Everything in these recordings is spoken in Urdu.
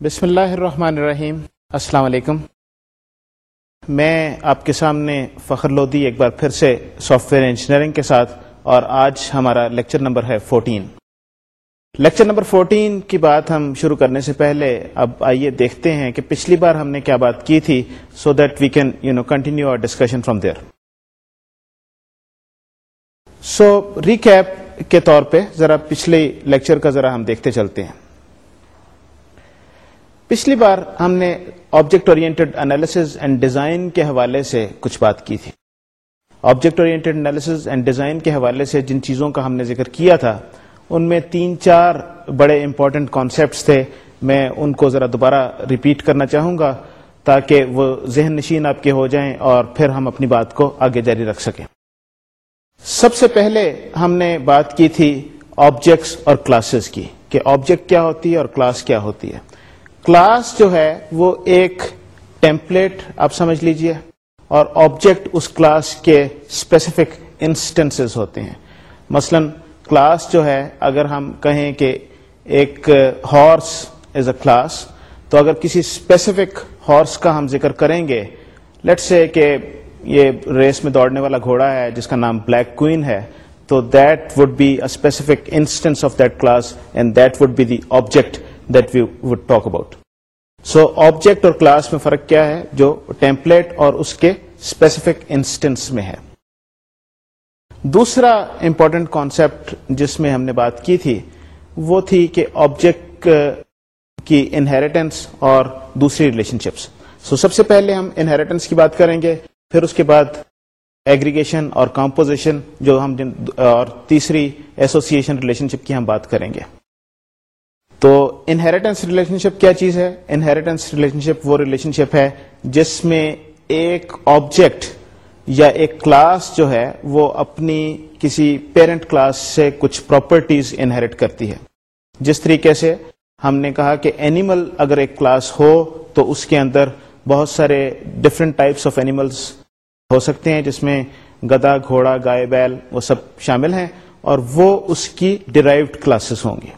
بسم اللہ الرحمن الرحیم۔ السلام علیکم۔ میں آپ کے سامنے فخر لودی ایک بار پھر سے سافٹ ویئر انجینئرنگ کے ساتھ اور آج ہمارا لیکچر نمبر ہے فورٹین لیکچر نمبر فورٹین کی بات ہم شروع کرنے سے پہلے اب آئیے دیکھتے ہیں کہ پچھلی بار ہم نے کیا بات کی تھی so that we can you know continue our discussion from there so recap کے طور پہ ذرا پچھلے لیکچر کا ذرا ہم دیکھتے چلتے ہیں۔ پچھلی بار ہم نے object oriented analysis and design کے حوالے سے کچھ بات کی تھی۔ Object oriented analysis and design کے حوالے سے جن چیزوں کا ہم نے ذکر کیا تھا، ان میں تین چار بڑے امپورٹنٹ کانسیپٹس تھے۔ میں ان کو ذرا دوبارہ ریپیٹ کرنا چاہوں گا تاکہ وہ ذہن نشین آپ کے ہو جائیں اور پھر ہم اپنی بات کو آگے جاری رکھ سکیں۔ سب سے پہلے ہم نے بات کی تھی آبجیکٹس اور کلاسز کی کہ آبجیکٹ کیا ہوتی ہے اور کلاس کیا ہوتی ہے۔ کلاس جو ہے وہ ایک ٹیمپلیٹ آپ سمجھ لیجیے اور آبجیکٹ اس کلاس کے اسپیسیفک انسٹنس ہوتے ہیں۔ مثلا کلاس جو ہے اگر ہم کہیں کہ ایک ہارس از اے کلاس تو اگر کسی اسپیسیفک ہارس کا ہم ذکر کریں گے لیٹ سے کہ یہ ریس میں دوڑنے والا گھوڑا ہے جس کا نام بلیک کوئن ہے، تو that would be a specific instance of that class and that would be the object that we would talk about so object اور کلاس میں فرق کیا ہے جو ٹیمپلیٹ اور اس کے اسپیسیفک انسٹنس میں ہے. دوسرا امپورٹنٹ کانسیپٹ جس میں ہم نے بات کی تھی، وہ تھی کہ آبجیکٹ کی انہیریٹنس اور دوسری ریلیشن شپس سو سب سے پہلے ہم انہیریٹنس کی بات کریں گے، پھر اس کے بعد ایگریگیشن اور کمپوزیشن جو ہم اور تیسری ایسوسیشن ریلیشن شپ کی ہم بات کریں گے. تو انہیریٹنس ریلیشن شپ کیا چیز ہے؟ انہیریٹنس ریلیشن شپ وہ ریلیشن شپ ہے جس میں ایک آبجیکٹ یا ایک کلاس جو ہے وہ اپنی کسی پیرنٹ کلاس سے کچھ پراپرٹیز انہیریٹ کرتی ہے۔ جس طریقے سے ہم نے کہا کہ اینیمل اگر ایک کلاس ہو تو اس کے اندر بہت سارے ڈفرینٹ ٹائپس آف اینیملس ہو سکتے ہیں، جس میں گدا، گھوڑا، گائے، بیل وہ سب شامل ہیں اور وہ اس کی ڈرائیوڈ کلاسز ہوں گی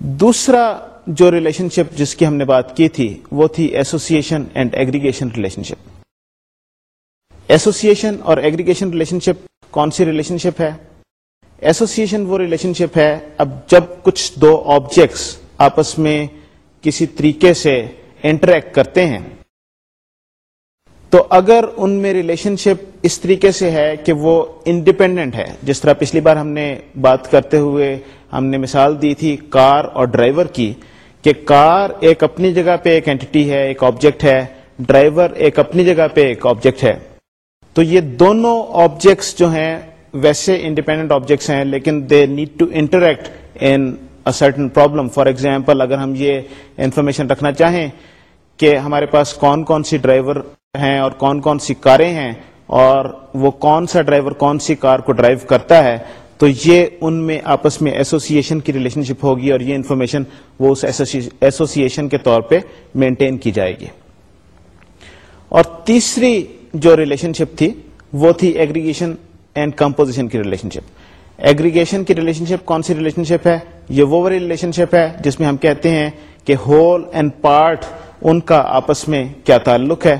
دوسرا جو ریلیشن شپ جس کی ہم نے بات کی تھی، وہ تھی association and aggregation relationship association اور ایگریگیشن ریلیشن شپ کون سی ریلیشن شپ ہے؟ ایسوسیشن وہ ریلیشن شپ ہے، اب جب کچھ دو آبجیکٹس آپس میں کسی طریقے سے انٹریکٹ کرتے ہیں تو اگر ان میں ریلیشن شپ اس طریقے سے ہے کہ وہ انڈیپینڈنٹ ہے، جس طرح پچھلی بار ہم نے بات کرتے ہوئے ہم نے مثال دی تھی کار اور ڈرائیور کی، کہ کار ایک اپنی جگہ پہ ایک اینٹی ہے، ایک آبجیکٹ ہے ڈرائیور ایک اپنی جگہ پہ ایک آبجیکٹ ہے۔ تو یہ دونوں آبجیکٹس جو ہیں ویسے انڈیپینڈنٹ آبجیکٹس ہیں، لیکن they need to interact in certain problem for example اگر ہم یہ انفارمیشن رکھنا چاہیں کہ ہمارے پاس کون کون سی ڈرائیور ہیں اور کون کون سی کاریں ہیں اور وہ کون سا ڈرائیور کون سی کار کو ڈرائیو کرتا ہے، تو یہ ان میں آپس میں ایسوسیشن کی ریلیشن شپ ہوگی اور یہ انفارمیشن وہ اس ایسوسیشن کے طور پہ مینٹین کی جائے گی۔ اور تیسری جو ریلیشن شپ تھی، وہ تھی ایگریگیشن اینڈ کمپوزیشن کی ریلیشن شپ ایگریگیشن کی ریلیشن شپ کون سی ریلیشن شپ ہے؟ یہ وہ ریلیشن شپ ہے جس میں ہم کہتے ہیں کہ ہول اینڈ پارٹ ان کا آپس میں کیا تعلق ہے۔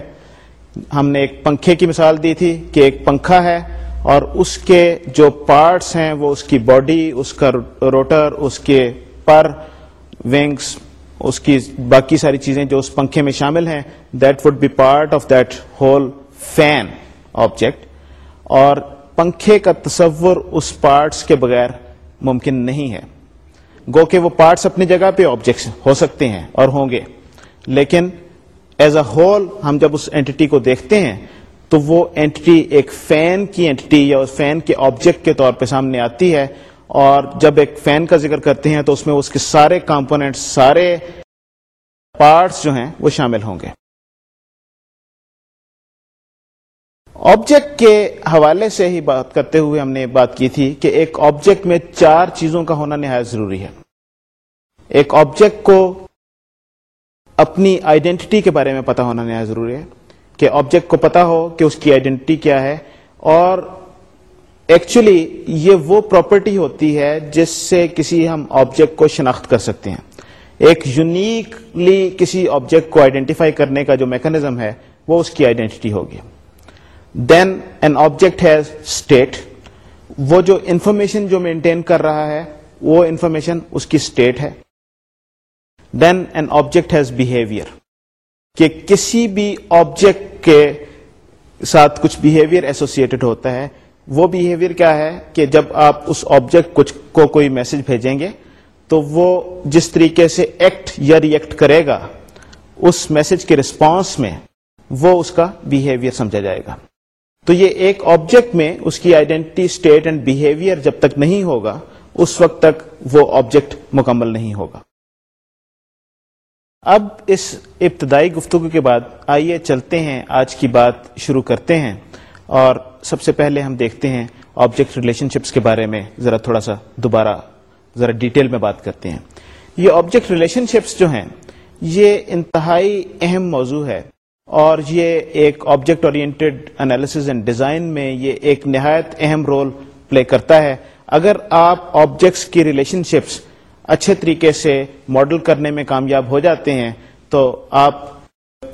ہم نے ایک پنکھے کی مثال دی تھی کہ ایک پنکھا ہے اور اس کے جو پارٹس ہیں وہ اس کی باڈی، اس کا روٹر، اس کے پر ونگس اس کی باقی ساری چیزیں جو اس پنکھے میں شامل ہیں that would be part of that whole fan object اور پنکھے کا تصور اس پارٹس کے بغیر ممکن نہیں ہے۔ گو کہ وہ پارٹس اپنی جگہ پہ آبجیکٹس ہو سکتے ہیں اور ہوں گے، لیکن ایز اے ہول ہم جب اس اینٹی کو دیکھتے ہیں، تو وہ اینٹی ایک فین کی اینٹی یا فین کے آبجیکٹ کے طور پہ سامنے آتی ہے، اور جب ایک فین کا ذکر کرتے ہیں، تو اس میں اس کے سارے کمپونیٹ سارے پارٹس جو ہیں، وہ شامل ہوں گے۔ آبجیکٹ کے حوالے سے ہی بات کرتے ہوئے ہم نے بات کی تھی کہ ایک آبجیکٹ میں چار چیزوں کا ہونا نہایت ضروری ہے۔ ایک آبجیکٹ کو اپنی آئیڈینٹی کے بارے میں پتا ہونا نیا ضروری ہے کہ آبجیکٹ کو پتا ہو کہ اس کی آئیڈینٹی کیا ہے اور ایکچولی یہ وہ پراپرٹی ہوتی ہے جس سے کسی ہم آبجیکٹ کو شناخت کر سکتے ہیں۔ ایک یونیکلی کسی آبجیکٹ کو آئیڈینٹیفائی کرنے کا جو میکنزم ہے وہ اس کی آئیڈینٹی ہوگی۔ Then an object has state وہ جو انفارمیشن جو مینٹین کر رہا ہے وہ انفارمیشن اس کی اسٹیٹ ہے۔ Then an object has behaviour کہ کسی بھی آبجیکٹ کے ساتھ کچھ بہیویئر ایسوسیٹڈ ہوتا ہے، وہ بہیویئر کیا ہے کہ جب آپ اس آبجیکٹ کچھ کو کوئی میسج بھیجیں گے، تو وہ جس طریقے سے ایکٹ یا ریئیکٹ کرے گا، اس میسج کے رسپانس میں وہ اس کا بہیویئر سمجھا جائے گا۔ تو یہ ایک آبجیکٹ میں اس کی آئیڈینٹی اسٹیٹ اینڈ بہیویئر جب تک نہیں ہوگا، اس وقت تک وہ آبجیکٹ مکمل نہیں ہوگا۔ اب اس ابتدائی گفتگو کے بعد آئیے چلتے ہیں، آج کی بات شروع کرتے ہیں اور سب سے پہلے ہم دیکھتے ہیں آبجیکٹ ریلیشن شپس کے بارے میں۔ ذرا تھوڑا سا دوبارہ ذرا ڈیٹیل میں بات کرتے ہیں۔ یہ آبجیکٹ ریلیشن شپس جو ہیں، یہ انتہائی اہم موضوع ہے اور یہ ایک object oriented analysis and design میں یہ ایک نہایت اہم رول پلے کرتا ہے۔ اگر آپ آبجیکٹس کی ریلیشن شپس اچھے طریقے سے ماڈل کرنے میں کامیاب ہو جاتے ہیں، تو آپ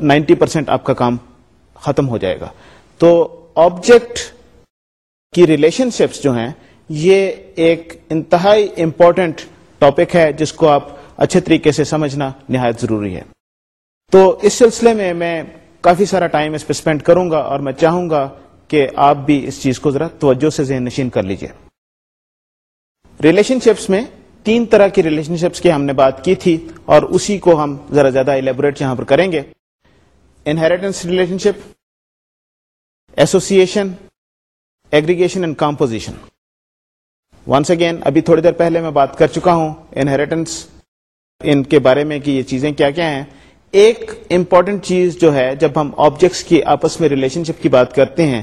نائنٹی پرسینٹ آپ کا کام ختم ہو جائے گا۔ تو آبجیکٹ کی ریلیشن شپس جو ہیں، یہ ایک انتہائی امپورٹنٹ ٹاپک ہے، جس کو آپ اچھے طریقے سے سمجھنا نہایت ضروری ہے۔ تو اس سلسلے میں میں کافی سارا ٹائم اس پہ اسپینڈ کروں گا اور میں چاہوں گا کہ آپ بھی اس چیز کو ذرا توجہ سے ذہن نشین کر لیجیے۔ ریلیشن شپس میں تین طرح کی ریلیشن شپس کی ہم نے بات کی تھی اور اسی کو ہم ذرا زیادہ ایلیبوریٹ یہاں پر کریں گے۔ Inheritance relationship association aggregation and composition once again ابھی تھوڑی دیر پہلے میں بات کر چکا ہوں انہیریٹنس ان کے بارے میں کہ یہ چیزیں کیا کیا ہیں۔ ایک امپورٹنٹ چیز جو ہے، جب ہم آبجیکٹس کی آپس میں ریلیشن شپ کی بات کرتے ہیں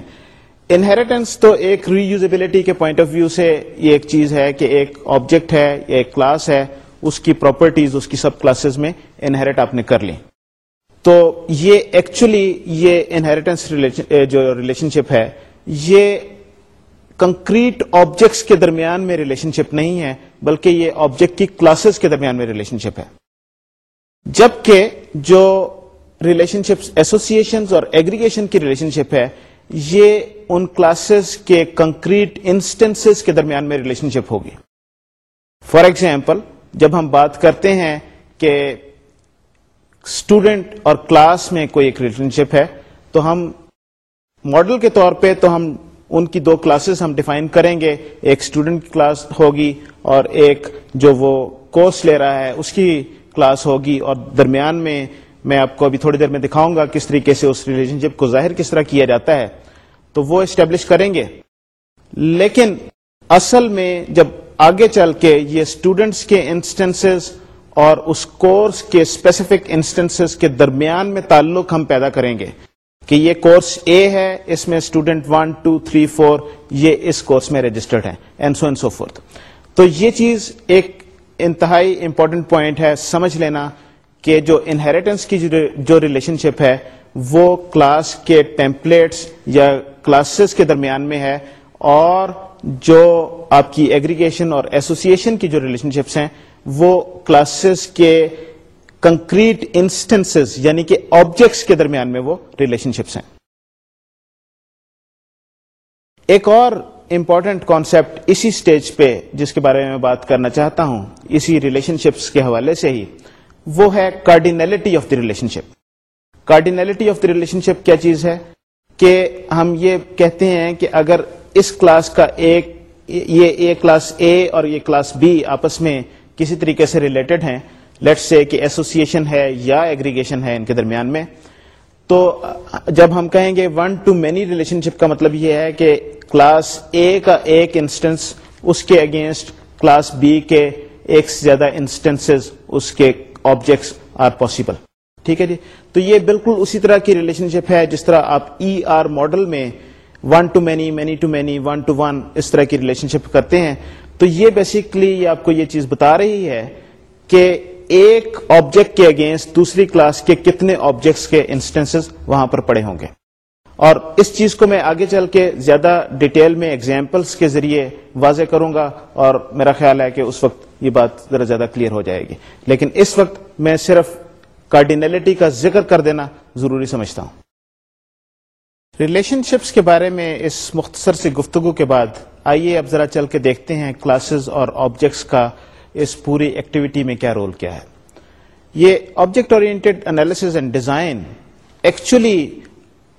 انہیریٹنس تو ایک ری یوزبلٹی کے پوائنٹ آف ویو سے یہ ایک چیز ہے کہ ایک آبجیکٹ ہے یا ایک کلاس ہے، اس کی پراپرٹیز اس کی سب کلاسز میں انہیریٹ آپ نے کر لی۔ تو یہ ایکچولی یہ انہیریٹنس جو ریلیشن شپ ہے، یہ کنکریٹ آبجیکٹس کے درمیان میں ریلیشن شپ نہیں ہے، بلکہ یہ آبجیکٹ کی کلاسز کے درمیان میں ریلیشن شپ ہے۔ جبکہ جو ریلیشن شپ ایسوسیشن اور ایگریگیشن کی ریلیشن شپ ہے یہ ان کلاسز کے کنکریٹ انسٹنس کے درمیان میں ریلیشن شپ ہوگی۔ فار ایگزامپل جب ہم بات کرتے ہیں کہ اسٹوڈنٹ اور کلاس میں کوئی ایک ریلیشن شپ ہے، تو ہم ماڈل کے طور پہ تو ہم ان کی دو کلاسز ہم ڈیفائن کریں گے۔ ایک اسٹوڈنٹ کلاس ہوگی اور ایک جو وہ کورس لے رہا ہے، اس کی کلاس ہوگی اور درمیان میں میں آپ کو ابھی تھوڑی دیر میں دکھاؤں گا کس طریقے سے اس ریلیشن شپ کو ظاہر کس طرح کیا جاتا ہے، تو وہ اسٹیبلش کریں گے۔ لیکن اصل میں جب آگے چل کے یہ اسٹوڈینٹس کے انسٹنس اور اس کورس کے اسپیسیفک انسٹنس کے درمیان میں تعلق ہم پیدا کریں گے کہ یہ کورس اے ہے، اس میں student one two three four یہ اس کورس میں رجسٹرڈ ہے and so and so forth تو یہ چیز ایک انتہائی امپورٹنٹ پوائنٹ ہے، سمجھ لینا۔ کہ جو انہیریٹنس کی جو ریلیشن شپ ہے، وہ کلاس کے ٹیمپلیٹس یا کلاسز کے درمیان میں ہے اور جو آپ کی ایگریگیشن اور ایسوسیشن کی جو ریلیشن شپس ہیں، وہ کلاسز کے کنکریٹ انسٹنس یعنی کہ آبجیکٹس کے درمیان میں وہ ریلیشن شپس ہیں. ایک اور امپورٹنٹ کانسیپٹ اسی اسٹیج پہ جس کے بارے میں بات کرنا چاہتا ہوں، اسی ریلیشن شپس کے حوالے سے ہی. وہ ہے cardinality of the relationship cardinality of the relationship کیا چیز ہے؟ کہ ہم یہ کہتے ہیں کہ اگر اس کلاس کا ایک، یہ کلاس اے اور یہ کلاس بی آپس میں کسی طریقے سے ریلیٹڈ ہیں لیٹ سے کہ ایسوسیشن ہے یا ایگریگیشن ہے ان کے درمیان میں، تو جب ہم کہیں گے one to many relationship کا مطلب یہ ہے کہ کلاس اے کا ایک انسٹنس اس کے اگینسٹ کلاس بی کے ایک سے زیادہ انسٹنس اس کے آبجیکٹس آر پاسبل ٹھیک ہے جی؟ تو یہ بالکل اسی طرح کی ریلیشن شپ ہے جس طرح آپ ای آر ماڈل میں one to many many to many one to one اس طرح کی ریلیشن شپ کرتے ہیں۔ تو یہ بیسکلی آپ کو یہ چیز بتا رہی ہے کہ ایک آبجیکٹ کے اگینسٹ دوسری کلاس کے کتنے آبجیکٹس کے انسٹنس وہاں پر پڑے ہوں گے۔ اور اس چیز کو میں آگے چل کے زیادہ ڈیٹیل میں ایگزامپلس کے ذریعے واضح کروں گا اور میرا خیال ہے کہ اس وقت یہ بات ذرا زیادہ کلیئر ہو جائے گی۔ لیکن اس وقت میں صرف کارڈینلٹی کا ذکر کر دینا ضروری سمجھتا ہوں۔ ریلیشن شپس کے بارے میں اس مختصر سے گفتگو کے بعد آئیے اب ذرا چل کے دیکھتے ہیں کلاسز اور آبجیکٹس کا اس پوری ایکٹیویٹی میں کیا رول کیا ہے۔ یہ object oriented analysis and design actually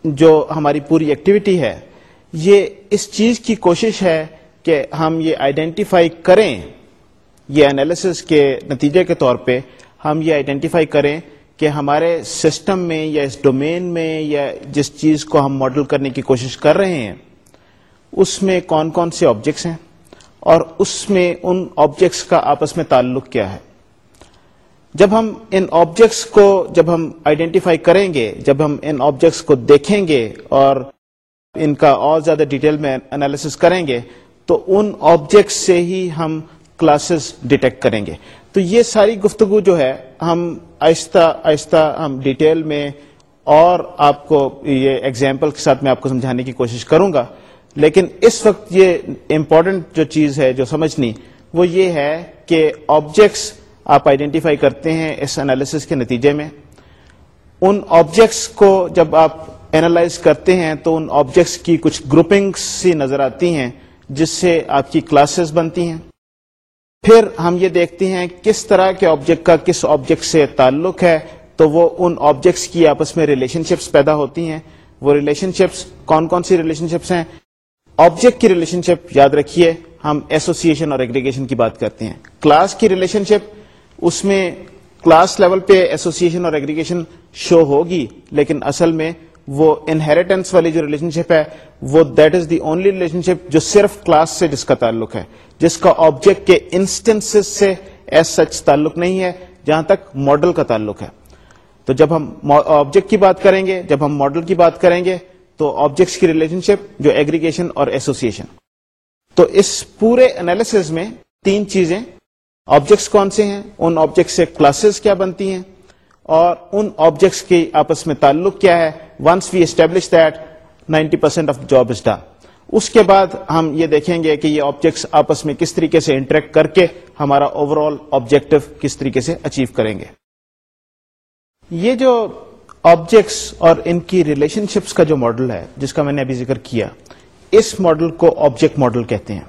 جو ہماری پوری ایکٹیویٹی ہے، یہ اس چیز کی کوشش ہے کہ ہم یہ آئیڈینٹیفائی کریں یہ انالیس کے نتیجے کے طور پہ ہم یہ آئیڈینٹیفائی کریں کہ ہمارے سسٹم میں یا اس ڈومین میں یا جس چیز کو ہم ماڈل کرنے کی کوشش کر رہے ہیں، اس میں کون کون سے آبجیکٹس ہیں اور اس میں ان آبجیکٹس کا آپس میں تعلق کیا ہے۔ جب ہم ان آبجیکٹس کو جب ہم آئیڈینٹیفائی کریں گے، جب ہم ان آبجیکٹس کو دیکھیں گے اور ان کا اور زیادہ ڈیٹیل میں انالیس کریں گے، تو ان آبجیکٹس سے ہی ہم کلاسز ڈیٹیکٹ کریں گے۔ تو یہ ساری گفتگو جو ہے، ہم آہستہ آہستہ ہم ڈیٹیل میں اور آپ کو یہ ایگزامپل کے ساتھ میں آپ کو سمجھانے کی کوشش کروں گا۔ لیکن اس وقت یہ امپورٹنٹ جو چیز ہے، جو سمجھنی، وہ یہ ہے کہ آبجیکٹس آپ آئیڈینٹیفائی کرتے ہیں اس انالیس کے نتیجے میں۔ ان آبجیکٹس کو جب آپ اینالائز کرتے ہیں، تو ان آبجیکٹس کی کچھ گروپنگس سی نظر آتی ہیں، جس سے آپ کی کلاسز بنتی ہیں۔ پھر ہم یہ دیکھتے ہیں کس طرح کے آبجیکٹ کا کس آبجیکٹ سے تعلق ہے، تو وہ ان آبجیکٹس کی آپس میں ریلیشن شپس پیدا ہوتی ہیں۔ وہ ریلیشن شپس کون کون سی ریلیشن شپس ہیں؟ آبجیکٹ کی ریلیشن شپ یاد رکھیے، ہم ایسوسیشن اور ایگریگیشن کی بات کرتے ہیں۔ کلاس کی ریلیشن شپ اس میں کلاس لیول پہ ایسوسیشن اور ایگریگیشن شو ہوگی، لیکن اصل میں وہ انہیریٹنس والی جو ریلیشن شپ ہے، وہ that is the only relationship جو صرف کلاس سے جس کا تعلق ہے، جس کا آبجیکٹ کے انسٹنس سے ایز سچ تعلق نہیں ہے، جہاں تک ماڈل کا تعلق ہے۔ تو جب ہم آبجیکٹ کی بات کریں گے، جب ہم ماڈل کی بات کریں گے، تو آبجیکٹس کی ریلیشن شپ جو ایگریگیشن اور ایسوسیشن تو اس پورے انالیس میں تین چیزیں آبجیکٹس کون سے ہیں، ان آبجیکٹ سے کلاسز کیا بنتی ہیں اور ان آبجیکٹس کی آپس میں تعلق کیا ہے؟ Once we establish that ninety percent of job is done اس کے بعد ہم یہ دیکھیں گے کہ یہ آبجیکٹس آپس میں کس طریقے سے انٹریکٹ کر کے ہمارا اوور آل آبجیکٹو کس طریقے سے اچیو کریں گے۔ یہ جو آبجیکٹس اور ان کی ریلیشن شپس کا جو ماڈل ہے، جس کا میں نے ابھی ذکر کیا، اس ماڈل کو آبجیکٹ ماڈل کہتے ہیں۔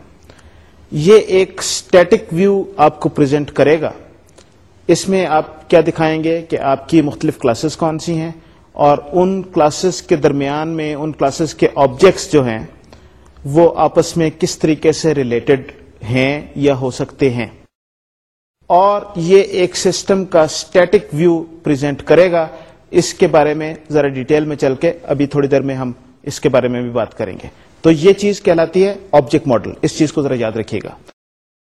یہ ایک اسٹیٹک ویو آپ کو پرزینٹ کرے گا۔ اس میں آپ کیا دکھائیں گے کہ آپ کی مختلف کلاسز کون سی ہیں اور ان کلاسز کے درمیان میں ان کلاسز کے آبجیکٹس جو ہیں وہ آپس میں کس طریقے سے ریلیٹڈ ہیں یا ہو سکتے ہیں اور یہ ایک سسٹم کا اسٹیٹک ویو پرزینٹ کرے گا۔ اس کے بارے میں ذرا ڈیٹیل میں چل کے ابھی تھوڑی دیر میں ہم اس کے بارے میں بھی بات کریں گے۔ تو یہ چیز کہلاتی ہے آبجیکٹ ماڈل اس چیز کو ذرا یاد رکھیے گا۔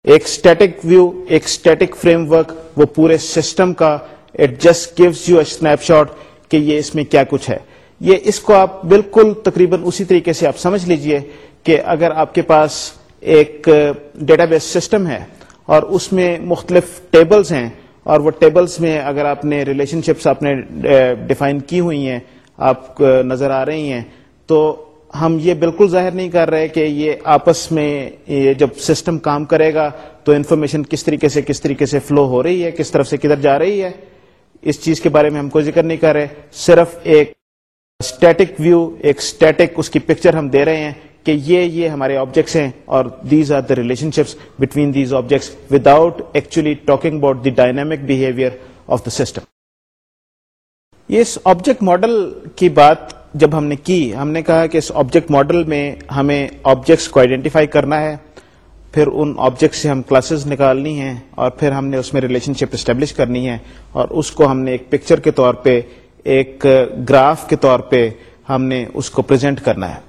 ایک اسٹیٹک ویو ایک اسٹیٹک فریم ورک وہ پورے سسٹم کا it just gives you a snapshot کہ یہ اس میں کیا کچھ ہے۔ یہ اس کو آپ بالکل تقریباً اسی طریقے سے آپ سمجھ لیجیے کہ اگر آپ کے پاس ایک ڈیٹا بیس سسٹم ہے اور اس میں مختلف ٹیبلز ہیں اور وہ ٹیبلز میں اگر آپ نے ریلیشن شپس آپ نے ڈیفائن کی ہوئی ہیں، آپ نظر آ رہی ہیں، تو ہم یہ بالکل ظاہر نہیں کر رہے کہ یہ آپس میں یہ جب سسٹم کام کرے گا تو انفارمیشن کس طریقے سے کس طریقے سے فلو ہو رہی ہے، کس طرف سے کدھر جا رہی ہے، اس چیز کے بارے میں ہم کوئی ذکر نہیں کر رہے۔ صرف ایک اسٹیٹک ویو ایک اسٹیٹک اس کی پکچر ہم دے رہے ہیں کہ یہ یہ ہمارے آبجیکٹس ہیں اور these are the relationships between these objects without actually talking about the dynamic behaviour of the system us object model کی بات جب ہم نے کی، ہم نے کہا کہ اس آبجیکٹ ماڈل میں ہمیں آبجیکٹس کو آئیڈینٹیفائی کرنا ہے، پھر ان آبجیکٹ سے ہم کلاسز نکالنی ہیں اور پھر ہم نے اس میں ریلیشن شپ اسٹیبلش کرنی ہے اور اس کو ہم نے ایک پکچر کے طور پہ، ایک گراف کے طور پہ ہم نے اس کو پرزینٹ کرنا ہے۔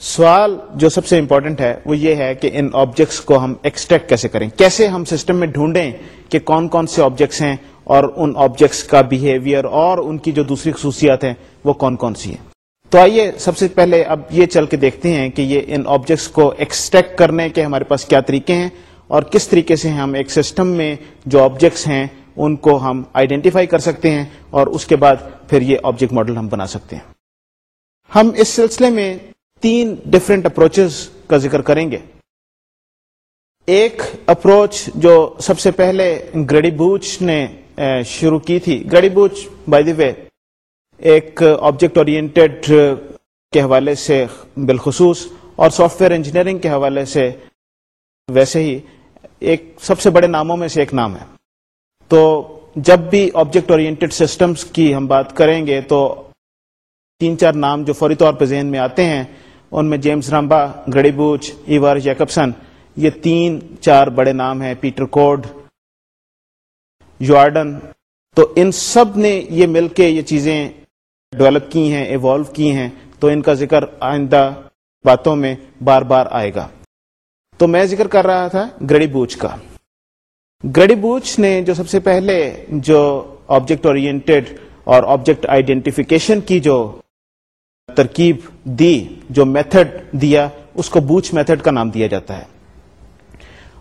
سوال جو سب سے امپورٹنٹ ہے، وہ یہ ہے کہ ان آبجیکٹس کو ہم ایکسٹریکٹ کیسے کریں؟ کیسے ہم سسٹم میں ڈھونڈیں کہ کون کون سے آبجیکٹس ہیں اور ان آبجیکٹس کا بہیویئر اور ان کی جو دوسری خصوصیات ہیں، وہ کون کون سی ہیں؟ تو آئیے سب سے پہلے اب یہ چل کے دیکھتے ہیں کہ یہ ان آبجیکٹس کو ایکسٹریکٹ کرنے کے ہمارے پاس کیا طریقے ہیں اور کس طریقے سے ہم ایک سسٹم میں جو آبجیکٹس ہیں، ان کو ہم آئیڈینٹیفائی کر سکتے ہیں اور اس کے بعد پھر یہ آبجیکٹ ماڈل ہم بنا سکتے ہیں۔ ہم اس سلسلے میں تین ڈفرینٹ اپروچز کا ذکر کریں گے۔ ایک اپروچ جو سب سے پہلے گریڈی بوچ نے شروع کی تھی۔ گریڈی بوچ بائی دی وے ایک آبجیکٹ اورینٹیڈ کے حوالے سے بالخصوص، اور سافٹ ویئر انجینئرنگ کے حوالے سے ویسے ہی ایک سب سے بڑے ناموں میں سے ایک نام ہے۔ تو جب بھی آبجیکٹ اورینٹیڈ سسٹمز کی ہم بات کریں گے، تو تین چار نام جو فوری طور پہ ذہن میں آتے ہیں، ان میں جیمز رامبا، گڑی بوچ ایوار جیکبسن، یہ تین چار بڑے نام ہیں۔ پیٹر کوڈ یارڈن تو ان سب نے یہ مل کے یہ چیزیں ڈیولپ کی ہیں، ایوالو کی ہیں۔ تو ان کا ذکر آئندہ باتوں میں بار بار آئے گا۔ تو میں ذکر کر رہا تھا گریڈی بوچ کا۔ گریڈی بوچ نے جو سب سے پہلے جو آبجیکٹ اورینٹیڈ اور آبجیکٹ آئیڈینٹیفیکیشن کی جو ترکیب دی، جو میتھڈ دیا، اس کو بوچ میتھڈ کا نام دیا جاتا ہے۔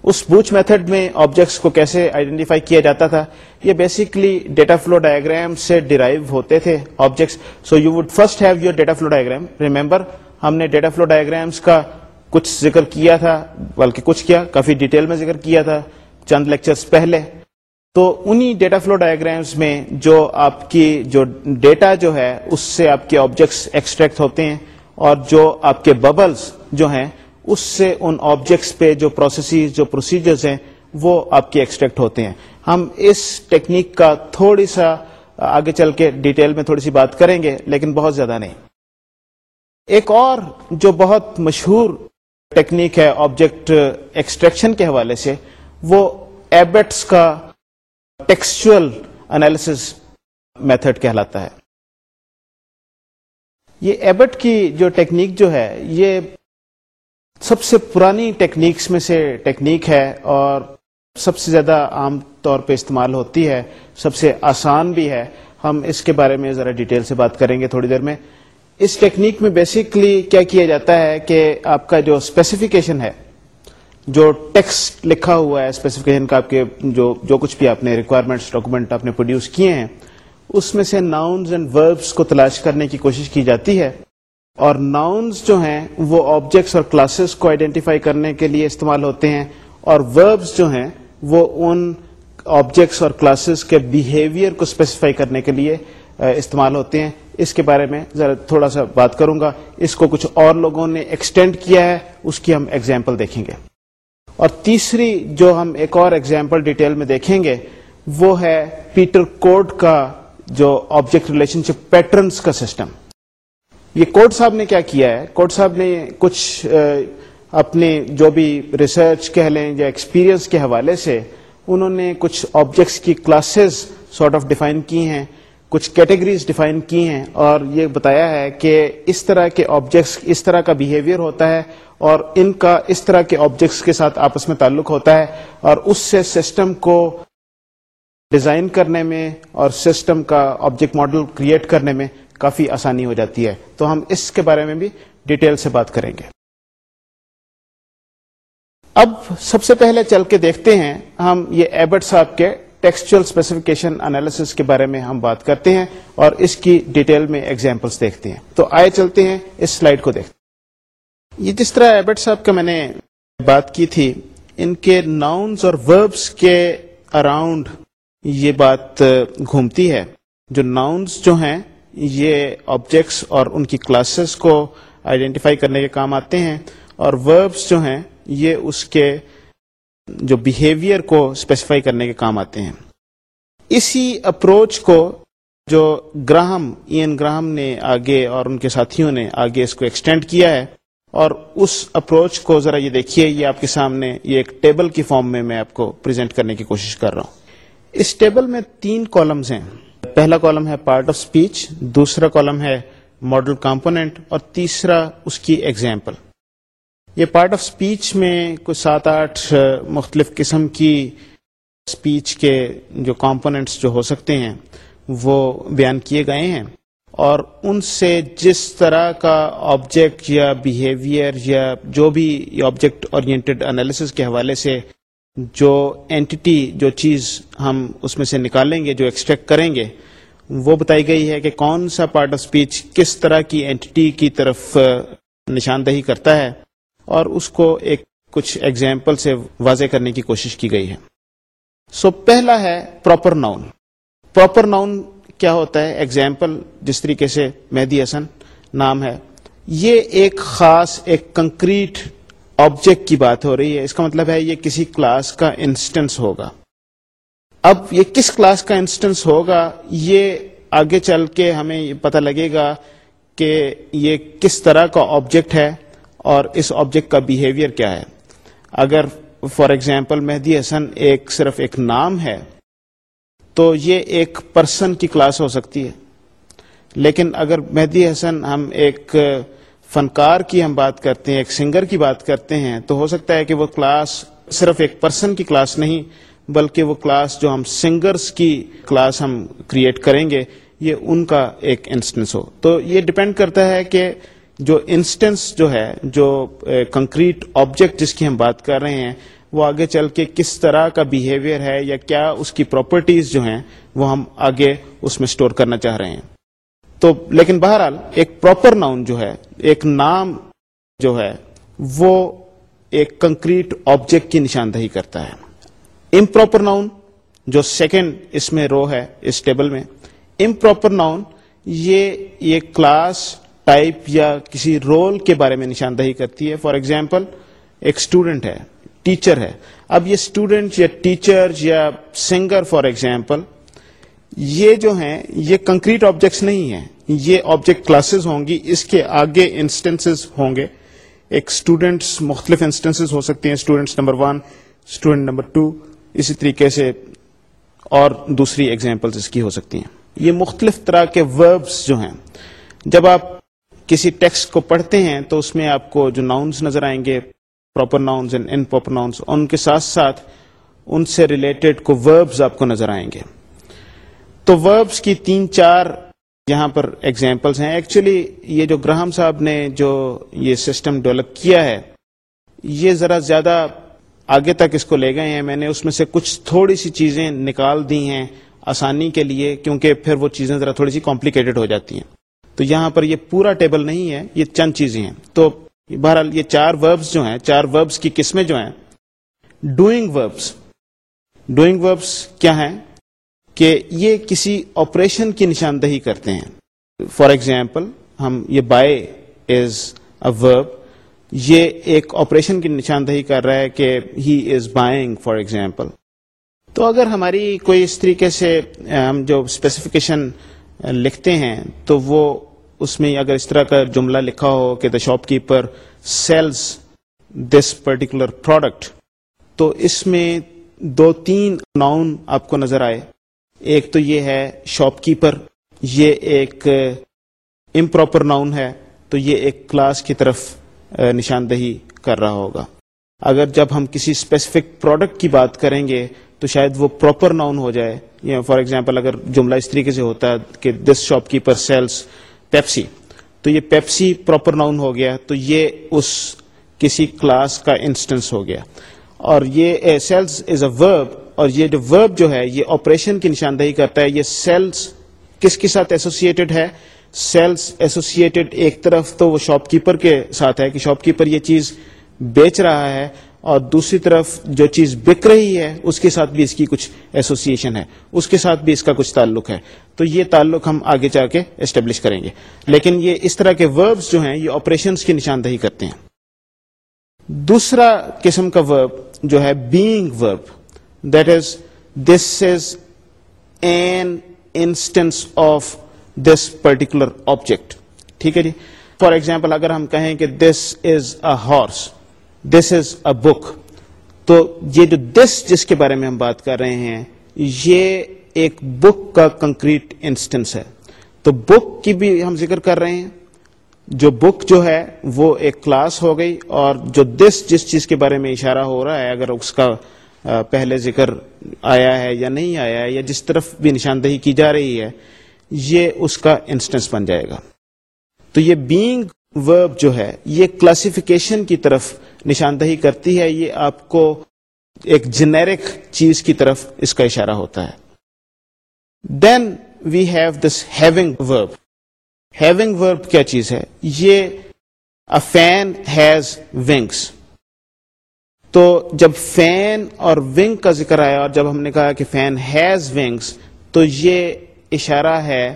اس بوچ میتھڈ میں آبجیکٹس کو کیسے آئیڈینٹیفائی کیا جاتا تھا؟ یہ بیسکلی ڈیٹا فلو ڈائگرام سے ڈیرائیو ہوتے تھے objects so you would first have your data flow diagram remember ہم نے ڈیٹا فلو ڈائگرامس کا کچھ ذکر کیا تھا، بلکہ کچھ کیا، کافی ڈیٹیل میں ذکر کیا تھا، چند لیکچرز پہلے. تو انہی ڈیٹا فلو ڈائگرامس میں جو آپ کی جو ڈیٹا جو ہے، اس سے آپ کے آبجیکٹس ایکسٹریکٹ ہوتے ہیں اور جو آپ کے ببلز جو ہیں اس سے ان آبجیکٹس پہ جو پروسیسز جو پروسیجرز ہیں، وہ آپ کے ایکسٹریکٹ ہوتے ہیں۔ ہم اس ٹیکنیک کا تھوڑی سا آگے چل کے ڈیٹیل میں تھوڑی سی بات کریں گے، لیکن بہت زیادہ نہیں۔ ایک اور جو بہت مشہور ٹیکنیک ہے آبجیکٹ ایکسٹریکشن کے حوالے سے، وہ ایبٹس کا ٹیکسچل انالیس میتھڈ کہلاتا ہے۔ یہ ایبٹ کی جو ٹیکنیک جو ہے، یہ سب سے پرانی ٹیکنیکس میں سے ٹیکنیک ہے اور سب سے زیادہ عام طور پہ استعمال ہوتی ہے، سب سے آسان بھی ہے۔ ہم اس کے بارے میں ذرا ڈیٹیل سے بات کریں گے تھوڑی دیر میں۔ اس ٹیکنیک میں بیسکلی کیا کیا جاتا ہے کہ آپ کا جو اسپیسیفکیشن ہے، جو ٹیکسٹ لکھا ہوا ہے اسپیسیفکیشن کا آپ کے جو جو کچھ بھی آپ نے ریکوائرمنٹس ڈاکومنٹ آپ نے پروڈیوس کیے ہیں، اس میں سے ناؤنز اینڈ وربس کو تلاش کرنے کی کوشش کی جاتی ہے۔ اور ناؤنز جو ہیں وہ آبجیکٹس اور کلاسز کو آئیڈینٹیفائی کرنے کے لیے استعمال ہوتے ہیں اور وربس جو ہیں وہ ان آبجیکٹس اور کلاسز کے بیہیویئر کو اسپیسیفائی کرنے کے لیے استعمال ہوتے ہیں۔ اس کے بارے میں ذرا تھوڑا سا بات کروں گا۔ اس کو کچھ اور لوگوں نے ایکسٹینڈ کیا ہے، اس کی ہم ایگزامپل دیکھیں گے۔ اور تیسری جو ہم ایک اور ایگزامپل ڈیٹیل میں دیکھیں گے، وہ ہے پیٹر کوڈ کا جو آبجیکٹ ریلیشن شپ پیٹرنس کا سسٹم یہ کوڈ صاحب نے کیا کیا ہے؟ کوڈ صاحب نے کچھ اپنے جو بھی ریسرچ کہہ لیں یا ایکسپیرئنس کے حوالے سے، انہوں نے کچھ آبجیکٹس کی کلاسز سارٹ آف ڈیفائن کی ہیں، کچھ کیٹیگریز ڈیفائن کی ہیں، اور یہ بتایا ہے کہ اس طرح کے آبجیکٹس اس طرح کا بیہیویئر ہوتا ہے، اور ان کا اس طرح کے آبجیکٹس کے ساتھ آپس میں تعلق ہوتا ہے، اور اس سے سسٹم کو ڈیزائن کرنے میں اور سسٹم کا آبجیکٹ ماڈل کریٹ کرنے میں کافی آسانی ہو جاتی ہے۔ تو ہم اس کے بارے میں بھی ڈیٹیل سے بات کریں گے۔ اب سب سے پہلے چل کے دیکھتے ہیں ہم یہ ایبٹ صاحب کے ٹیکسچل اسپیسیفکیشن انالیس کے بارے میں ہم بات کرتے ہیں اور اس کی ڈیٹیل میں ایگزامپلس دیکھتے ہیں۔ تو آئے چلتے ہیں اس سلائڈ کو دیکھتے ہیں۔ یہ جس طرح ایبٹ صاحب کا میں نے بات کی تھی، ان کے ناؤنز اور وربس کے اراؤنڈ یہ بات گھومتی ہے۔ جو ناؤنز جو ہیں یہ آبجیکٹس اور ان کی کلاسز کو آئیڈینٹیفائی کرنے کے کام آتے ہیں اور وربس جو ہیں، یہ اس کے جو بیہیویئر کو اسپیسیفائی کرنے کے کام آتے ہیں۔ اسی اپروچ کو جو گراہم این گراہم نے آگے اور ان کے ساتھیوں نے آگے اس کو ایکسٹینڈ کیا ہے اور اس اپروچ کو ذرا یہ دیکھیے، یہ آپ کے سامنے، یہ ایک ٹیبل کی فارم میں میں آپ کو پریزنٹ کرنے کی کوشش کر رہا ہوں۔ اس ٹیبل میں تین کالمز ہیں۔ پہلا کالم ہے پارٹ آف اسپیچ دوسرا کالم ہے ماڈل کمپونیٹ اور تیسرا اس کی ایگزامپل یہ پارٹ آف اسپیچ میں کچھ سات آٹھ مختلف قسم کی اسپیچ کے جو کمپوننٹس جو ہو سکتے ہیں، وہ بیان کیے گئے ہیں۔ اور ان سے جس طرح کا آبجیکٹ یا بیہیویئر یا جو بھی آبجیکٹ اورینٹیڈ انالیسس کے حوالے سے جو اینٹی جو چیز ہم اس میں سے نکالیں گے جو ایکسٹریکٹ کریں گے وہ بتائی گئی ہے کہ کون سا پارٹ آف اسپیچ کس طرح کی اینٹی کی طرف نشاندہی کرتا ہے اور اس کو ایک کچھ ایگزامپل سے واضح کرنے کی کوشش کی گئی ہے۔ سو so, پہلا ہے پراپر ناؤن پراپر ناؤن کیا ہوتا ہے؟ ایگزامپل جس طریقے سے مہدی حسن نام ہے۔ یہ ایک خاص ایک کنکریٹ آبجیکٹ کی بات ہو رہی ہے، اس کا مطلب ہے یہ کسی کلاس کا انسٹنس ہوگا۔ اب یہ کس کلاس کا انسٹنس ہوگا، یہ آگے چل کے ہمیں پتہ لگے گا کہ یہ کس طرح کا آبجیکٹ ہے اور اس آبجیکٹ کا بیہیویئر کیا ہے۔ اگر فار ایگزامپل مہدی حسن ایک صرف ایک نام ہے، تو یہ ایک پرسن کی کلاس ہو سکتی ہے۔ لیکن اگر مہدی حسن ہم ایک فنکار کی ہم بات کرتے ہیں، ایک سنگر کی بات کرتے ہیں، تو ہو سکتا ہے کہ وہ کلاس صرف ایک پرسن کی کلاس نہیں، بلکہ وہ کلاس جو ہم سنگرز کی کلاس ہم کریٹ کریں گے، یہ ان کا ایک انسٹنس ہو۔ تو یہ ڈپینڈ کرتا ہے کہ جو انسٹنس جو ہے، جو کنکریٹ آبجیکٹ جس کی ہم بات کر رہے ہیں، وہ آگے چل کے کس طرح کا بیہیویئر ہے یا کیا اس کی پراپرٹیز جو ہیں، وہ ہم آگے اس میں اسٹور کرنا چاہ رہے ہیں۔ تو لیکن بہرحال ایک پراپر ناؤن جو ہے ایک نام جو ہے، وہ ایک کنکریٹ آبجیکٹ کی نشاندہی کرتا ہے۔ امپراپر ناؤن جو سیکنڈ اس میں رو ہے، اس ٹیبل میں۔ امپراپر ناؤن یہ یہ کلاس ٹائپ یا کسی رول کے بارے میں نشاندہی کرتی ہے۔ فار ایگزامپل ایک اسٹوڈنٹ ہے ٹیچر ہے۔ اب یہ اسٹوڈنٹ یا ٹیچر یا سنگر فار ایگزامپل یہ جو ہیں، یہ کنکریٹ آبجیکٹس نہیں ہیں۔ یہ آبجیکٹ کلاسز ہوں گی، اس کے آگے انسٹنس ہوں گے۔ ایک اسٹوڈینٹس مختلف انسٹنس ہو سکتے ہیں students number one student number two اسی طریقے سے اور دوسری ایگزامپل اس کی ہو سکتی ہیں۔ یہ مختلف طرح کے وربس جو ہیں، جب آپ کسی ٹیکسٹ کو پڑھتے ہیں تو اس میں آپ کو جو ناؤنس نظر آئیں گے proper nouns and improper nouns ان کے ساتھ ساتھ ان سے ریلیٹڈ کو وربز آپ کو نظر آئیں گے۔ تو وربز کی تین چار یہاں پر ایگزامپلس ہیں۔ ایکچولی یہ جو گراہم صاحب نے جو یہ سسٹم ڈیولپ کیا ہے، یہ ذرا زیادہ آگے تک اس کو لے گئے ہیں۔ میں نے اس میں سے کچھ تھوڑی سی چیزیں نکال دی ہیں آسانی کے لیے، کیونکہ پھر وہ چیزیں ذرا تھوڑی سی کمپلیکیٹڈ ہو جاتی ہیں۔ تو یہاں پر یہ پورا ٹیبل نہیں ہے، یہ چند چیزیں ہیں۔ تو بہرحال یہ چار وربس جو ہیں، چار وربس کی قسمیں جو ہیں۔ ڈوئنگ وربس ڈوئنگ وربس کیا ہیں؟ کہ یہ کسی آپریشن کی نشاندہی کرتے ہیں۔ فار ایگزامپل ہم یہ بائی از اے ورب یہ ایک آپریشن کی نشاندہی کر رہا ہے کہ he is buying for example تو اگر ہماری کوئی اس طریقے سے ہم جو اسپیسیفکیشن لکھتے ہیں، تو وہ اس میں اگر اس طرح کا جملہ لکھا ہو کہ the shopkeeper sells this particular product تو اس میں دو تین ناؤن آپ کو نظر آئے۔ ایک تو یہ ہے شاپ کیپر، یہ ایک امپراپر ناؤن ہے، تو یہ ایک کلاس کی طرف نشاندہی کر رہا ہوگا۔ اگر جب ہم کسی اسپیسیفک پروڈکٹ کی بات کریں گے، تو شاید وہ پراپر ناؤن ہو جائے۔ یا فار ایگزامپل اگر جملہ اس طریقے سے ہوتا ہے کہ this shopkeeper sells Pepsi تو یہ پیپسی پراپر ناؤن ہو گیا، تو یہ اس کسی کلاس کا انسٹنس ہو گیا۔ اور یہ سیلس از اے ورب اور یہ جو ورب جو ہے، یہ آپریشن کی نشاندہی کرتا ہے، یہ سیلس کس کے ساتھ ایسوسیٹڈ ہے؟ سیلس ایسوسیٹڈ ایک طرف تو وہ شاپ کیپر کے ساتھ ہے کہ شاپ کیپر یہ چیز بیچ رہا ہے اور دوسری طرف جو چیز بک رہی ہے، اس کے ساتھ بھی اس کی کچھ ایسوسیشن ہے، اس کے ساتھ بھی اس کا کچھ تعلق ہے۔ تو یہ تعلق ہم آگے جا کے اسٹیبلش کریں گے۔ لیکن یہ اس طرح کے وربس جو ہیں، یہ آپریشنس کی نشاندہی کرتے ہیں۔ دوسرا قسم کا ورب جو ہے being verb that is this is an instance of this particular object ٹھیک ہے جی فار ایگزامپل اگر ہم کہیں کہ دس is a horse this is اے بک تو یہ جو دس جس کے بارے میں ہم بات کر رہے ہیں یہ ایک بک کا کنکریٹ انسٹنس ہے تو بک کی بھی ہم ذکر کر رہے ہیں جو بک جو ہے وہ ایک کلاس ہو گئی اور جو دس جس چیز کے بارے میں اشارہ ہو رہا ہے اگر اس کا پہلے ذکر آیا ہے یا نہیں آیا ہے یا جس طرف بھی نشاندہی کی جا رہی ہے، یہ اس کا انسٹنس بن جائے گا۔ تو یہ بینگ ورب جو ہے، یہ کلاسیفیکیشن کی طرف نشاندہی کرتی ہے، یہ آپ کو ایک جنیرک چیز کی طرف اس کا اشارہ ہوتا ہے۔ Then we have this having verb having verb کیا چیز ہے؟ یہ فین ہیز ونگس تو جب فین اور ونگ کا ذکر آیا اور جب ہم نے کہا کہ فین ہیز ونگس تو یہ اشارہ ہے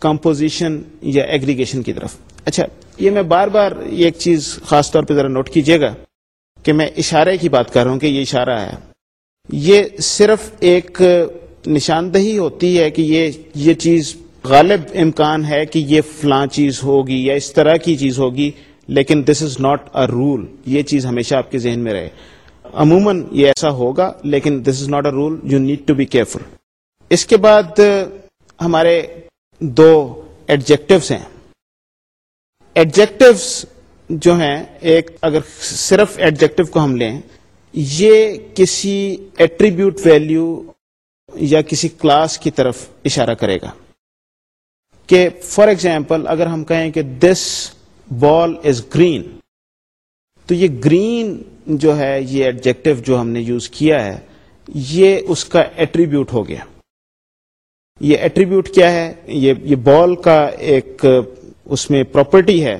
کمپوزیشن یا ایگریگیشن کی طرف۔ اچھا یہ میں بار بار یہ ایک چیز خاص طور پہ ذرا نوٹ کیجیے گا کہ میں اشارے کی بات کر رہا ہوں کہ یہ اشارہ ہے۔ یہ صرف ایک نشاندہی ہوتی ہے کہ یہ یہ چیز غالب امکان ہے کہ یہ فلاں چیز ہوگی یا اس طرح کی چیز ہوگی۔ لیکن this is not a role یہ چیز ہمیشہ آپ کے ذہن میں رہے. عموماً یہ ایسا ہوگا، لیکن this is not a rule you need to be careful اس کے بعد، ہمارے دو ایڈجیکٹوس ہیں. ایڈجیکٹوس جو ہیں، ایک اگر صرف ایڈجیکٹو کو ہم لیں، یہ کسی ایٹریبیوٹ ویلیو یا کسی کلاس کی طرف اشارہ کرے گا. کہ فار ایگزامپل اگر ہم کہیں کہ دس بال از گرین تو یہ گرین جو ہے، یہ ایڈجیکٹو جو ہم نے یوز کیا ہے، یہ اس کا ایٹریبیوٹ ہو گیا. یہ ایٹریبیوٹ کیا ہے؟ یہ یہ بال کا ایک، اس میں پراپرٹی ہے،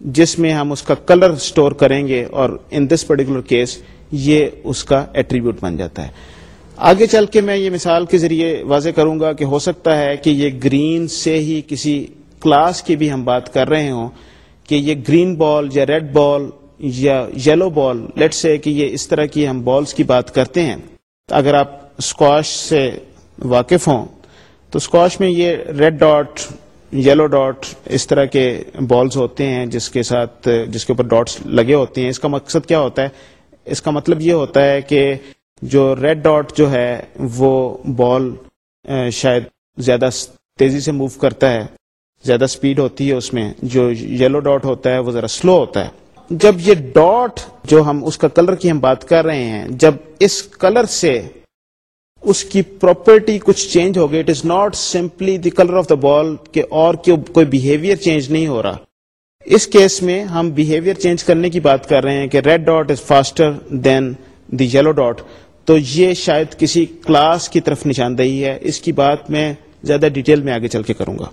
جس میں ہم اس کا کلر سٹور کریں گے اور ان دس پرٹیکولر کیس یہ اس کا ایٹریبیوٹ بن جاتا ہے. آگے چل کے میں یہ مثال کے ذریعے واضح کروں گا کہ ہو سکتا ہے کہ یہ گرین سے ہی کسی کلاس کی بھی ہم بات کر رہے ہوں کہ یہ گرین بال یا ریڈ بال یا یلو بال، لیٹ سے کہ یہ اس طرح کی ہم بالز کی بات کرتے ہیں اگر آپ اسکواش سے واقف ہوں، تو اسکواش میں یہ ریڈ ڈاٹ، یلو ڈاٹ اس طرح کے بالز ہوتے ہیں جس کے ساتھ، جس کے اوپر ڈاٹس لگے ہوتے ہیں۔ اس کا مقصد کیا ہوتا ہے؟ اس کا مطلب یہ ہوتا ہے کہ جو ریڈ ڈاٹ جو ہے، وہ بال شاید زیادہ تیزی سے موو کرتا ہے۔ زیادہ سپیڈ ہوتی ہے اس میں، جو یلو ڈاٹ ہوتا ہے، وہ ذرا سلو ہوتا ہے۔ جب یہ ڈاٹ جو ہم، اس کا کلر کی ہم بات کر رہے ہیں، جب اس کلر سے اس کی پراپرٹی کچھ چینج ہو گئی it is not simply the colour of the ball کہ اور کوئی بہیویئر چینج نہیں ہو رہا۔ اس کیس میں ہم بہیویئر چینج کرنے کی بات کر رہے ہیں کہ red dot is faster than the yellow dot تو یہ شاید کسی کلاس کی طرف نشاندہی ہے۔ اس کی بات میں زیادہ ڈیٹیل میں آگے چل کے کروں گا۔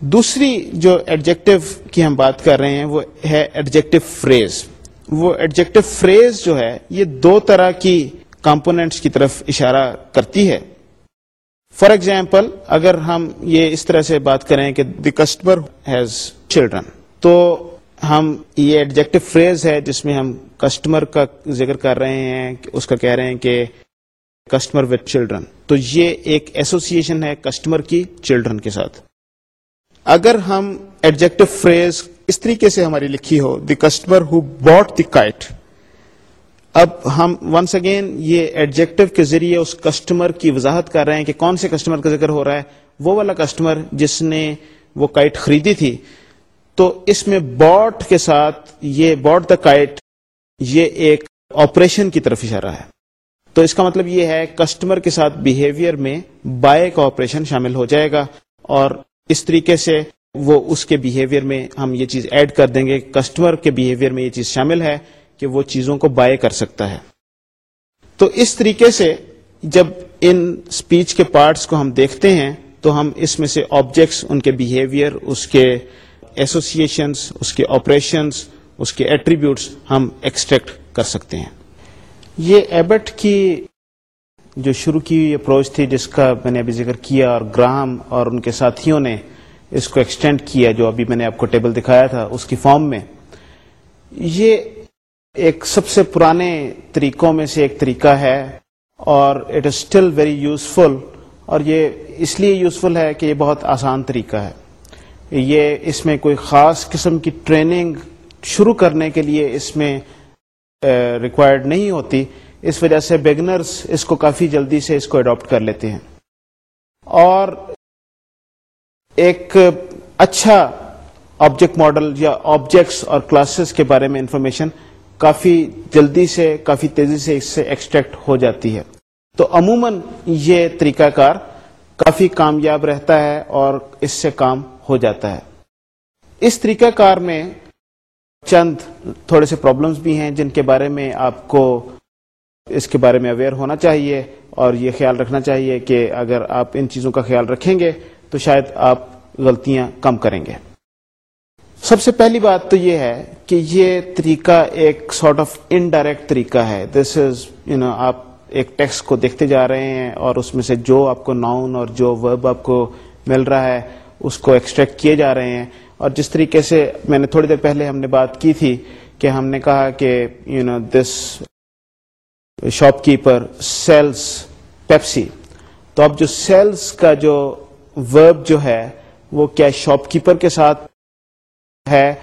دوسری جو ایڈجیکٹو کی ہم بات کر رہے ہیں وہ ہے ایڈجیکٹو فریز وہ ایڈجیکٹو فریز جو ہے یہ دو طرح کی کمپونیٹس کی طرف اشارہ کرتی ہے. فار ایگزامپل اگر ہم یہ اس طرح سے بات کریں کہ دی کسٹمر ہیز چلڈرن تو ہم یہ ایڈجیکٹو فریز ہے جس میں ہم کسٹمر کا ذکر کر رہے ہیں، اس کا کہہ رہے ہیں کہ کسٹمر وتھ چلڈرن تو یہ ایک ایسوسیشن ہے کسٹمر کی چلڈرن کے ساتھ. اگر ہم ایڈجیکٹو فریز اس طریقے سے ہماری لکھی ہو the customer who Bat the kite اب ہم ونس اگین یہ ایڈجیکٹو کے ذریعے اس کسٹمر کی وضاحت کر رہے ہیں کہ کون سے کسٹمر کا ذکر ہو رہا ہے۔ وہ والا کسٹمر جس نے وہ کائٹ خریدی تھی۔ تو اس میں باٹ کے ساتھ یہ باٹ دا کائٹ یہ ایک آپریشن کی طرف اشارہ ہے۔ تو اس کا مطلب یہ ہے کسٹمر کے ساتھ بہیویئر میں بائی کا آپریشن شامل ہو جائے گا اور اس طریقے سے وہ اس کے بہیویئر میں ہم یہ چیز ایڈ کر دیں گے کسٹمر کے بہیویئر میں یہ چیز شامل ہے کہ وہ چیزوں کو بائے کر سکتا ہے۔ تو اس طریقے سے جب ان اسپیچ کے پارٹس کو ہم دیکھتے ہیں، تو ہم اس میں سے آبجیکٹس ان کے بیہیویئر اس کے ایسوسیشنس اس کے آپریشنس اس کے ایٹریبیوٹس ہم ایکسٹریکٹ کر سکتے ہیں۔ یہ ایبٹ کی جو شروع کی اپروچ تھی جس کا میں نے ابھی ذکر کیا اور گراہم اور ان کے ساتھیوں نے اس کو ایکسٹینڈ کیا جو ابھی میں نے آپ کو ٹیبل دکھایا تھا اس کی فارم میں۔ یہ ایک سب سے پرانے طریقوں میں سے ایک طریقہ ہے اور it is still very useful اور یہ اس لیے یوزفل ہے کہ یہ بہت آسان طریقہ ہے۔ یہ اس میں کوئی خاص قسم کی ٹریننگ شروع کرنے کے لیے اس میں ریکوائرڈ نہیں ہوتی۔ اس وجہ سے بگنرز اس کو کافی جلدی سے اس کو اڈاپٹ کر لیتے ہیں۔ اور ایک اچھا آبجیکٹ ماڈل یا آبجیکٹس اور کلاسز کے بارے میں انفارمیشن کافی جلدی سے، کافی تیزی سے اس سے ایکسٹریکٹ ہو جاتی ہے۔ تو عموماً یہ طریقہ کار کافی کامیاب رہتا ہے اور اس سے کام ہو جاتا ہے۔ اس طریقہ کار میں چند تھوڑے سے پرابلمس بھی ہیں جن کے بارے میں آپ کو اس کے بارے میں اویئر ہونا چاہیے اور یہ خیال رکھنا چاہیے کہ اگر آپ ان چیزوں کا خیال رکھیں گے تو شاید آپ غلطیاں کم کریں گے۔ سب سے پہلی بات تو یہ ہے کہ یہ طریقہ ایک سارٹ آف انڈائریکٹ طریقہ ہے۔ دس از یو نو آپ ایک ٹیکسٹ کو دیکھتے جا رہے ہیں اور اس میں سے جو آپ کو ناؤن اور جو ورب آپ کو مل رہا ہے اس کو ایکسٹریکٹ کیے جا رہے ہیں۔ اور جس طریقے سے میں نے تھوڑی دیر پہلے ہم نے بات کی تھی کہ ہم نے کہا کہ you know this shopkeeper sells Pepsi تو اب جو سیلس کا جو ورب جو ہے، وہ کیا شاپ کیپر کے ساتھ ہے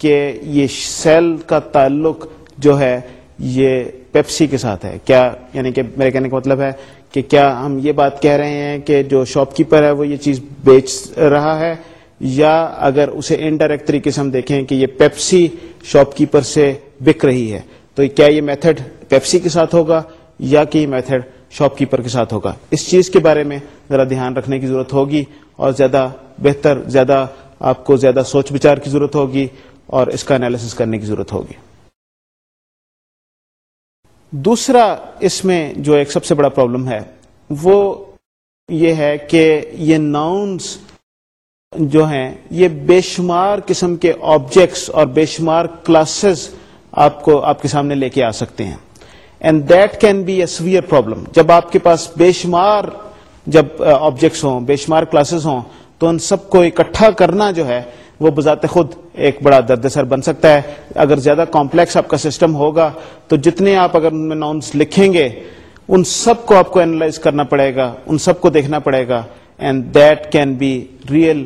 کہ یہ سیل کا تعلق جو ہے یہ پیپسی کے ساتھ ہے. کیا یعنی کہ میرے کہنے کا مطلب ہے کہ کیا ہم یہ بات کہہ رہے ہیں کہ جو شاپ کیپر ہے وہ یہ چیز بیچ رہا ہے یا اگر اسے انڈائریکٹ طریقے سے ہم دیکھیں کہ یہ پیپسی شاپ کیپر سے بک رہی ہے. تو کیا یہ میتھڈ پیپسی کے ساتھ ہوگا یا کہ یہ میتھڈ شاپ کیپر کے ساتھ ہوگا؟ اس چیز کے بارے میں ذرا دھیان رکھنے کی ضرورت ہوگی اور زیادہ بہتر، زیادہ آپ کو زیادہ سوچ بچار کی ضرورت ہوگی اور اس کا انالیس کرنے کی ضرورت ہوگی۔ دوسرا اس میں جو ایک سب سے بڑا پرابلم ہے، وہ یہ ہے کہ یہ ناؤنس جو ہیں، یہ بے شمار قسم کے آبجیکٹس اور بے شمار کلاسز آپ کو آپ کے سامنے لے کے آ سکتے ہیں۔ And that can be a severe problem جب آپ کے پاس بے شمار جب uh, آبجیکٹس ہوں، بے شمار کلاسز ہوں، تو ان سب کو اکٹھا کرنا جو ہے، وہ بذات خود ایک بڑا درد سر بن سکتا ہے۔ اگر زیادہ کمپلیکس آپ کا سسٹم ہوگا، تو جتنے آپ اگر ان میں ناؤنس لکھیں گے، ان سب کو آپ کو اینالائز کرنا پڑے گا، ان سب کو دیکھنا پڑے گا۔ And that can be real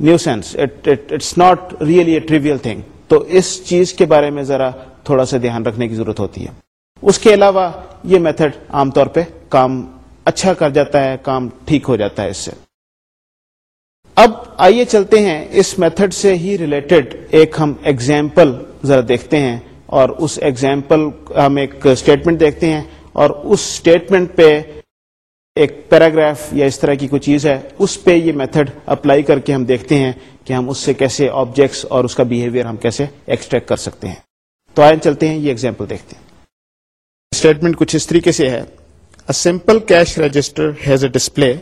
nuisance it's not really a trivial thing تو اس چیز کے بارے میں ذرا تھوڑا سا دھیان رکھنے کی ضرورت ہوتی ہے۔ اس کے علاوہ یہ میتھڈ عام طور پہ کام اچھا کر جاتا ہے، کام ٹھیک ہو جاتا ہے اس سے۔ اب آئیے چلتے ہیں، اس میتھڈ سے ہی ریلیٹڈ ایک ہم ایگزامپل ذرا دیکھتے ہیں اور اس ایگزامپل ہم ایک اسٹیٹمنٹ دیکھتے ہیں اور اس اسٹیٹمنٹ پہ ایک پیراگراف یا اس طرح کی کوئی چیز ہے، اس پہ یہ میتھڈ اپلائی کر کے ہم دیکھتے ہیں کہ ہم اس سے کیسے آبجیکٹس اور اس کا بہیویئر ہم کیسے ایکسٹریکٹ کر سکتے ہیں۔ تو آئے چلتے ہیں، یہ ایگزامپل دیکھتے ہیں۔ اسٹیٹمنٹ کچھ اس طریقے سے ہے۔ Simple cash register has a display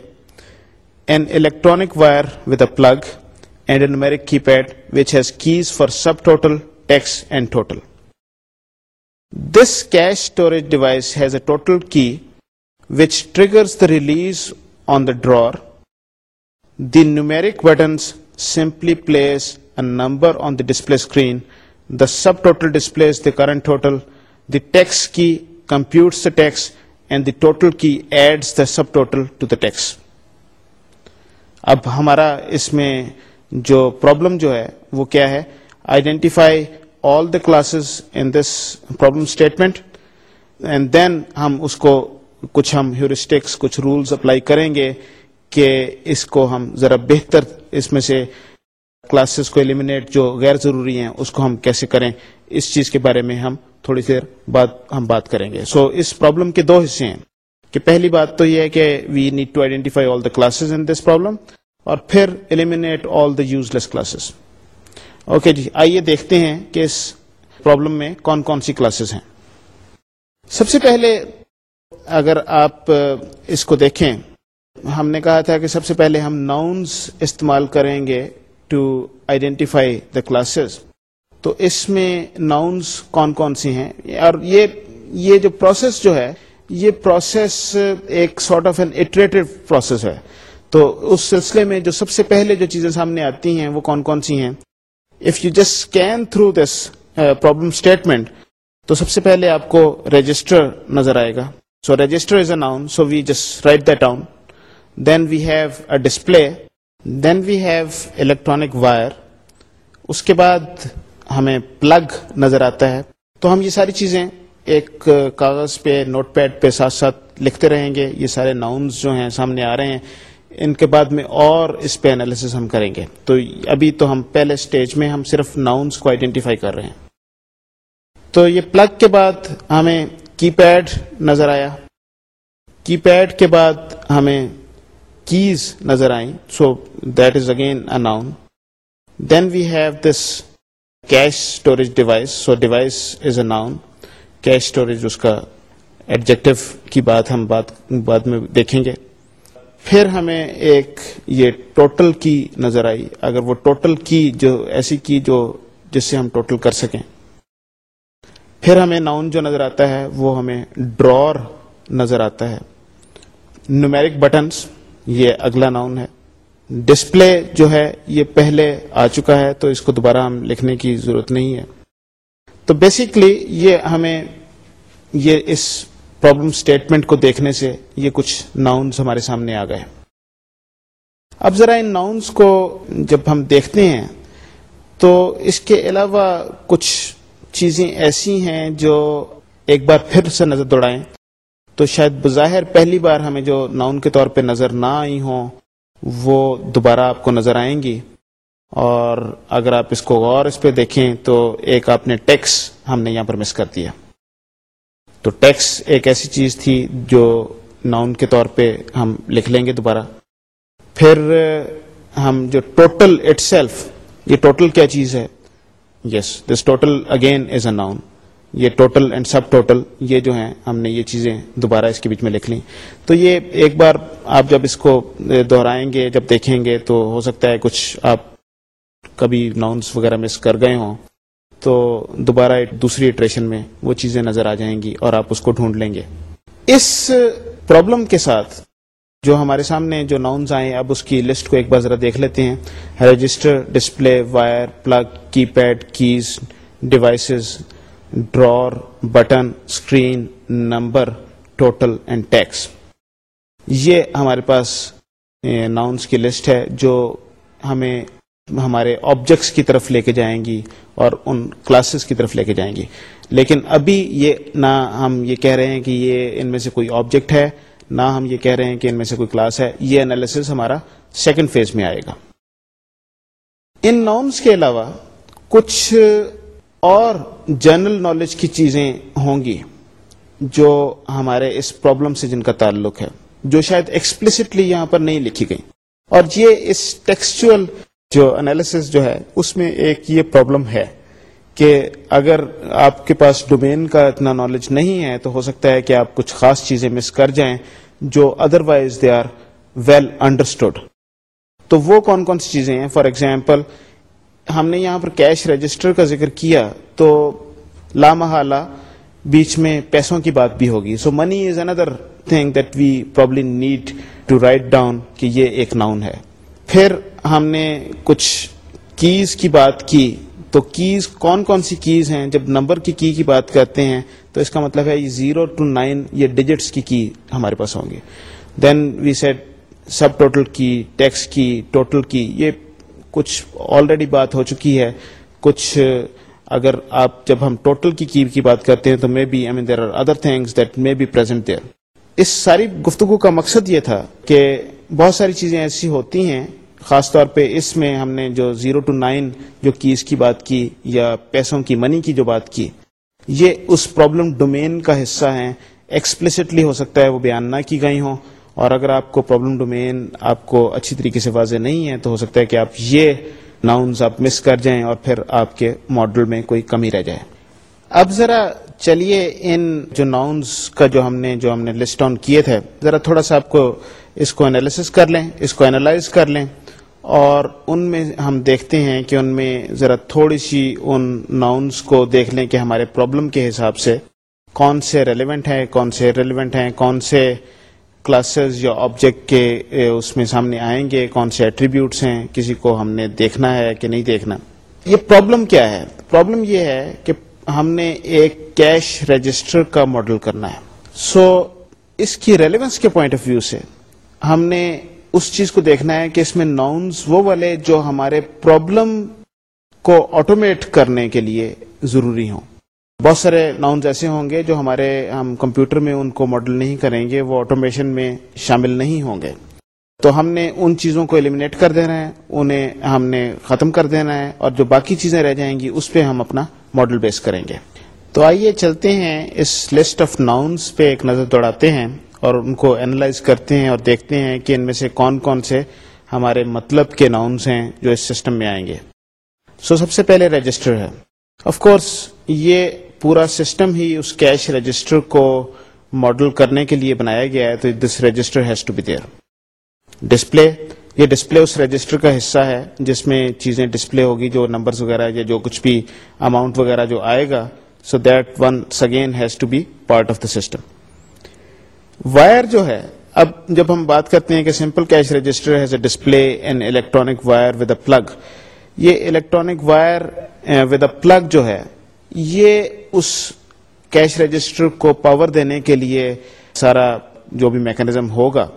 an electronic wire with a plug and a numeric key pad which has keys for subtotal tax and total this cash storage device has a total key which triggers the release on the drawer. The numeric buttons simply place a number on the display screen. The subtotal displays the current total. The text key computes the text and the total key adds the subtotal to the text. اب ہمارا اس میں جو پرابلم جو ہے وہ کیا ہے identify all the classes in this problem statement and then ہم اس کو کچھ ہم ہیورسٹکس کچھ رولز اپلائی کریں گے کہ اس کو ہم ذرا بہتر اس میں سے کلاسز کو ایلیمنیٹ جو غیر ضروری ہیں اس کو ہم کیسے کریں؟ اس چیز کے بارے میں ہم تھوڑی دیر بعد ہم بات کریں گے۔ سو so, اس پرابلم کے دو حصے ہیں۔ کہ پہلی بات تو یہ ہے کہ we need to identify all the classes in this problem اور پھر eliminate all the useless classes okay جی آئیے دیکھتے ہیں کہ اس پرابلم میں کون کون سی کلاسز ہیں۔ سب سے پہلے اگر آپ، اس کو دیکھیں، ہم نے کہا تھا کہ سب سے پہلے ہم ناؤنز استعمال کریں گے ٹو آئیڈینٹیفائی دا کلاسز تو اس میں ناؤنز کون کون سی ہیں؟ اور یہ یہ جو پروسیس جو ہے، یہ پروسیس ایک sort of an iterative process ہے۔ تو اس سلسلے میں جو سب سے پہلے جو چیزیں سامنے آتی ہیں، وہ کون کون سی ہیں؟ If you just scan through this problem statement تو سب سے پہلے آپ کو رجسٹر نظر آئے گا۔ So register is a noun so we just write that down then we have a display then we have electronic wire اس کے بعد ہمیں پلگ نظر آتا ہے تو ہم یہ ساری چیزیں ایک کاغذ پہ نوٹ پیڈ پہ ساتھ ساتھ لکھتے رہیں گے یہ سارے ناؤنز جو ہیں سامنے آ رہے ہیں ان کے بعد میں اور اس پہ انالیس ہم کریں گے تو ابھی تو ہم پہلے سٹیج میں ہم صرف ناؤنس کو آئیڈینٹیفائی کر رہے ہیں تو یہ پلگ کے بعد ہمیں کی پیڈ نظر آیا۔ کی پیڈ کے بعد ہمیں کیز نظر آئیں۔ So that is again a noun then we have this cash storage device so device is a noun cash storage اس کا ایڈجیکٹو کی بات ہم بات، بعد میں دیکھیں گے۔ پھر ہمیں ایک یہ ٹوٹل کی نظر آئی۔ اگر وہ ٹوٹل کی جو، ایسی کی جو، جس سے ہم ٹوٹل کر سکیں۔ پھر ہمیں ناؤن جو نظر آتا ہے وہ ہمیں ڈرور نظر آتا ہے۔ نومیرک بٹنس یہ اگلا ناؤن ہے۔ ڈسپلے جو ہے، یہ پہلے آ چکا ہے، تو اس کو دوبارہ ہم لکھنے کی ضرورت نہیں ہے۔ تو بیسکلی یہ ہمیں، یہ اس پرابلم اسٹیٹمنٹ کو دیکھنے سے یہ کچھ ناؤنس ہمارے سامنے آ گئے۔ اب ذرا ان ناؤنس کو جب ہم دیکھتے ہیں، تو اس کے علاوہ کچھ چیزیں ایسی ہیں جو ایک بار پھر سے نظر دوڑائیں، تو شاید بظاہر پہلی بار ہمیں جو ناؤن کے طور پہ نظر نہ آئی ہوں، وہ دوبارہ آپ کو نظر آئیں گی۔ اور اگر آپ اس کو غور اس پہ دیکھیں تو ایک آپ نے ٹیکس ہم نے یہاں پر مس کر دیا۔ تو ٹیکس ایک ایسی چیز تھی جو ناؤن کے طور پہ ہم لکھ لیں گے دوبارہ۔ پھر ہم جو ٹوٹل اٹ سیلف، یہ ٹوٹل کیا چیز ہے؟ Yes this total again is a noun یہ ٹوٹل اینڈ سب ٹوٹل یہ جو ہیں، ہم نے یہ چیزیں دوبارہ اس کے بیچ میں لکھ لی تو یہ ایک بار آپ جب اس کو دہرائیں گے، جب دیکھیں گے، تو ہو سکتا ہے کچھ آپ کبھی ناؤنس وغیرہ مس کر گئے ہوں۔ تو دوبارہ دوسری اٹریشن میں وہ چیزیں نظر آ جائیں گی اور آپ اس کو ڈھونڈ لیں گے۔ اس پرابلم کے ساتھ جو ہمارے سامنے جو ناؤنز آئے اب اس کی لسٹ کو ایک بار ذرا دیکھ لیتے ہیں۔ Register display wire plug key pad keys devices drawer button screen number total and tax یہ ہمارے پاس ناؤنس کی لسٹ ہے جو ہمیں ہمارے آبجیکٹس کی طرف لے کے جائیں گی اور ان کلاسز کی طرف لے کے جائیں گی۔ لیکن ابھی یہ نہ ہم یہ کہہ رہے ہیں کہ یہ ان میں سے کوئی آبجیکٹ ہے۔ نہ ہم یہ کہہ رہے ہیں کہ ان میں سے کوئی کلاس ہے، یہ انالیس ہمارا سیکنڈ فیز میں آئے گا۔ ان ناؤنس کے علاوہ کچھ اور جنرل نالج کی چیزیں ہوں گی جو ہمارے اس پرابلم سے جن کا تعلق ہے، جو شاید ایکسپلسٹلی یہاں پر نہیں لکھی گئی اور یہ اس ٹیکسچل جو انالیس جو ہے، اس میں ایک یہ پرابلم ہے۔ کہ اگر آپ کے پاس ڈومین کا اتنا نالج نہیں ہے، تو ہو سکتا ہے کہ آپ کچھ خاص چیزیں مس کر جائیں جو otherwise they are well understood تو وہ کون کون سی چیزیں ہیں؟ فار ایگزامپل ہم نے یہاں پر کیش رجسٹر کا ذکر کیا تو لامحالہ بیچ میں پیسوں کی بات بھی ہوگی۔ So money is another thing that we probably need to write down کہ یہ ایک ناؤن ہے۔ پھر ہم نے کچھ کیز کی بات کی۔ تو کیز کون کون سی کیز ہیں؟ جب نمبر کی کی کی بات کرتے ہیں تو اس کا مطلب ہے یہ زیرو ٹو نائن یہ ڈیجٹس کی کی ہمارے پاس ہوں گے۔ Then we set subtotal key tax key total key یہ کچھ آلریڈی بات ہو چکی ہے۔ کچھ، اگر آپ جب ہم ٹوٹل کی کی کی بات کرتے ہیں تو maybe I mean there are other things that may be present there اس ساری گفتگو کا مقصد یہ تھا کہ بہت ساری چیزیں ایسی ہوتی ہیں خاص طور پہ اس میں ہم نے جو زیرو ٹو نائن جو کیز کی بات کی یا پیسوں کی منی کی جو بات کی، یہ اس پرابلم ڈومین کا حصہ ہیں۔ ایکسپلسٹلی ہو سکتا ہے وہ بیان نہ کی گئی ہوں۔ اور اگر آپ کو پرابلم ڈومین آپ کو اچھی طریقے سے واضح نہیں ہے تو ہو سکتا ہے کہ آپ یہ ناؤنز آپ مس کر جائیں اور پھر آپ کے ماڈل میں کوئی کمی رہ جائے۔ اب ذرا چلیے ان جو ناؤنز کا جو ہم نے جو ہم نے لسٹ آن کیے تھے، ذرا تھوڑا سا آپ کو اس کو انالیس کر لیں، اس کو انالائز کر لیں۔ اور ان میں ہم دیکھتے ہیں کہ ان میں ذرا تھوڑی سی ان ناؤنس کو دیکھ لیں کہ ہمارے پرابلم کے حساب سے کون سے ریلیونٹ ہیں کون سے ریلیونٹ ہیں کون سے کلاسز یا آبجیکٹ کے اس میں سامنے آئیں گے کون سے ایٹریبیوٹس ہیں کسی کو ہم نے دیکھنا ہے کہ نہیں دیکھنا۔ یہ پرابلم کیا ہے؟ پرابلم یہ ہے کہ ہم نے ایک کیش رجسٹر کا ماڈل کرنا ہے۔ سو so, اس کی ریلیونس کے پوائنٹ آف ویو سے ہم نے اس چیز کو دیکھنا ہے کہ اس میں ناؤنس وہ والے جو ہمارے پرابلم کو آٹومیٹ کرنے کے لیے ضروری ہوں۔ بہت سارے ناؤنز ایسے ہوں گے جو ہمارے ہم کمپیوٹر میں ان کو ماڈل نہیں کریں گے، وہ آٹومیشن میں شامل نہیں ہوں گے۔ تو ہم نے ان چیزوں کو ایلیمنیٹ کر دینا ہے، انہیں ہم نے ختم کر دینا ہے اور جو باقی چیزیں رہ جائیں گی، اس پہ ہم اپنا ماڈل بیس کریں گے۔ تو آئیے چلتے ہیں اس لسٹ آف ناؤنس پہ ایک نظر دوڑاتے ہیں۔ اور ان کو اینالائز کرتے ہیں اور دیکھتے ہیں کہ ان میں سے کون کون سے ہمارے مطلب کے ناؤنس ہیں جو اس سسٹم میں آئیں گے۔ سو so, سب سے پہلے رجسٹر ہے۔ آف کورس یہ پورا سسٹم ہی اس کیش رجسٹر کو ماڈل کرنے کے لیے بنایا گیا ہے تو this register has to be there display یہ ڈسپلے اس رجسٹر کا حصہ ہے جس میں چیزیں ڈسپلے ہوگی جو نمبرز وغیرہ یا جو کچھ بھی اماؤنٹ وغیرہ جو آئے گا۔ So that one again has to be part of the system wire جو ہے، اب جب ہم بات کرتے ہیں کہ simple cash register has a display an electronic wire with a plug یہ electronic wire with a plug جو ہے، یہ اس کیش رجسٹر کو پاور دینے کے لیے سارا جو بھی میکنزم ہوگا،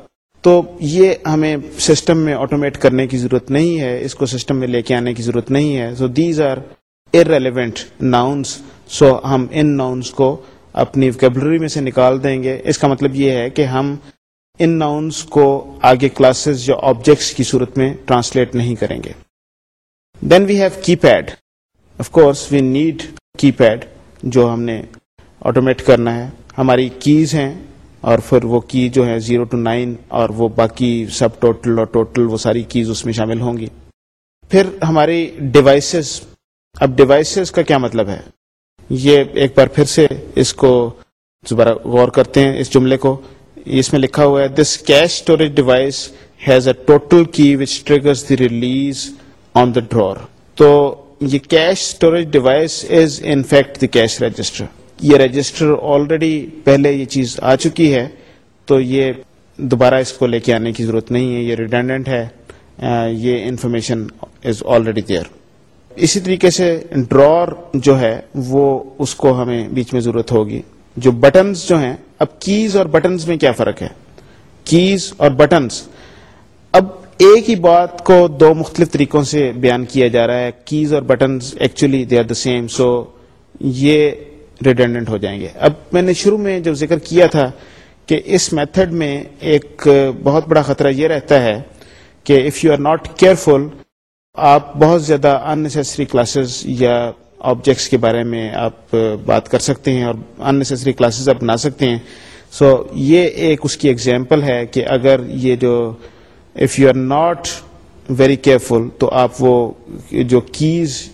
تو یہ ہمیں سسٹم میں آٹومیٹ کرنے کی ضرورت نہیں ہے، اس کو سسٹم میں لے کے آنے کی ضرورت نہیں ہے so these are irrelevant nouns so ہم ان ناؤنس کو اپنی ویکیبلری میں سے نکال دیں گے۔ اس کا مطلب یہ ہے کہ ہم ان ناؤنس کو آگے کلاسز یا آبجیکٹس کی صورت میں ٹرانسلیٹ نہیں کریں گے۔ Then we have key pad of course we need key pad جو ہم نے آٹومیٹ کرنا ہے۔ ہماری کیز ہیں اور پھر وہ کی جو ہے زیرو ٹو نائن اور وہ باقی سب ٹوٹل اور ٹوٹل وہ ساری کیز اس میں شامل ہوں گی۔ پھر ہماری ڈیوائسز اب ڈیوائسز کا کیا مطلب ہے؟ یہ ایک بار پھر سے اس کو دوبارہ غور کرتے ہیں، اس جملے کو۔ اس میں لکھا ہوا ہے this cash storage device has a total کی which triggers the release on the drawer تو یہ cash storage device is in fact the cash register یہ رجسٹر آلریڈی پہلے یہ چیز آ چکی ہے، تو یہ دوبارہ اس کو لے کے آنے کی ضرورت نہیں ہے، یہ ریڈنڈنٹ ہے یہ انفارمیشن از آلریڈی دیئر اسی طریقے سے ڈرور جو ہے وہ اس کو ہمیں بیچ میں ضرورت ہوگی۔ جو بٹنز جو ہیں، اب کیز اور بٹنز میں کیا فرق ہے؟ کیز اور بٹنز اب ایک ہی بات کو دو مختلف طریقوں سے بیان کیا جا رہا ہے۔ کیز اور buttons actually they are the same so یہ ریڈنڈنٹ ہو جائیں گے۔ اب میں نے شروع میں جو ذکر کیا تھا کہ اس میتھڈ میں ایک بہت بڑا خطرہ یہ رہتا ہے کہ if you are not careful آپ بہت زیادہ اننیسری کلاسز یا آبجیکٹس کے بارے میں آپ بات کر سکتے ہیں اور اننیسری کلاسز آپ بنا سکتے ہیں۔ سو so, یہ ایک اس کی ایگزامپل ہے کہ اگر یہ جو if you are not very careful تو آپ وہ جو کیز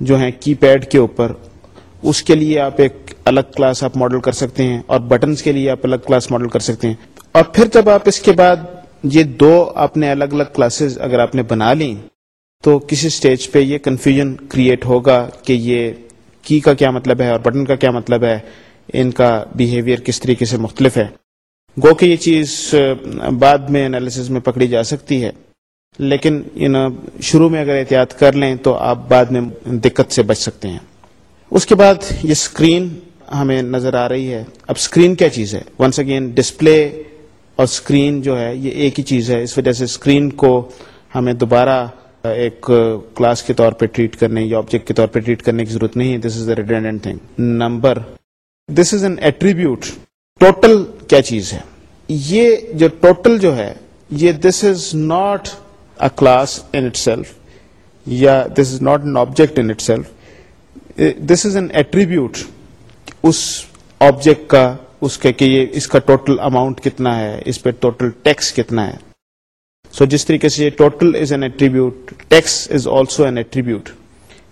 جو ہیں کی پیڈ کے اوپر اس کے لیے آپ ایک الگ کلاس آپ ماڈل کر سکتے ہیں اور بٹنس کے لیے آپ الگ کلاس ماڈل کر سکتے ہیں۔ اور پھر جب آپ اس کے بعد یہ دو اپنے الگ الگ کلاسز اگر آپ نے بنا لی تو کسی سٹیج پہ یہ کنفیوژن کریٹ ہوگا کہ یہ کی کا کیا مطلب ہے اور بٹن کا کیا مطلب ہے، ان کا بیہیویئر کس طریقے سے مختلف ہے۔ گو کہ یہ چیز بعد میں انالیس میں پکڑی جا سکتی ہے۔ لیکن شروع میں اگر احتیاط کر لیں تو آپ بعد میں دقت سے بچ سکتے ہیں۔ اس کے بعد یہ اسکرین ہمیں نظر آ رہی ہے۔ اب اسکرین کیا چیز ہے؟ ونس اگین ڈسپلے اور اسکرین جو ہے، یہ ایک ہی چیز ہے۔ اس وجہ سے اسکرین کو ہمیں دوبارہ ایک کلاس کے طور پہ ٹریٹ کرنے یا آبجیکٹ کے طور پہ ٹریٹ کرنے کی ضرورت نہیں ہے۔ This is a redundant thing number this is an attribute total کیا چیز ہے؟ یہ جو ٹوٹل جو ہے، یہ this is not a class in itself یا this is not an object in itself this is an attribute us object کا، اس کے کہ یہ، اس کا ٹوٹل اماؤنٹ کتنا ہے، اس پہ ٹوٹل ٹیکس کتنا ہے۔ سو جس طریقے سے یہ total is an attribute tax is also an attribute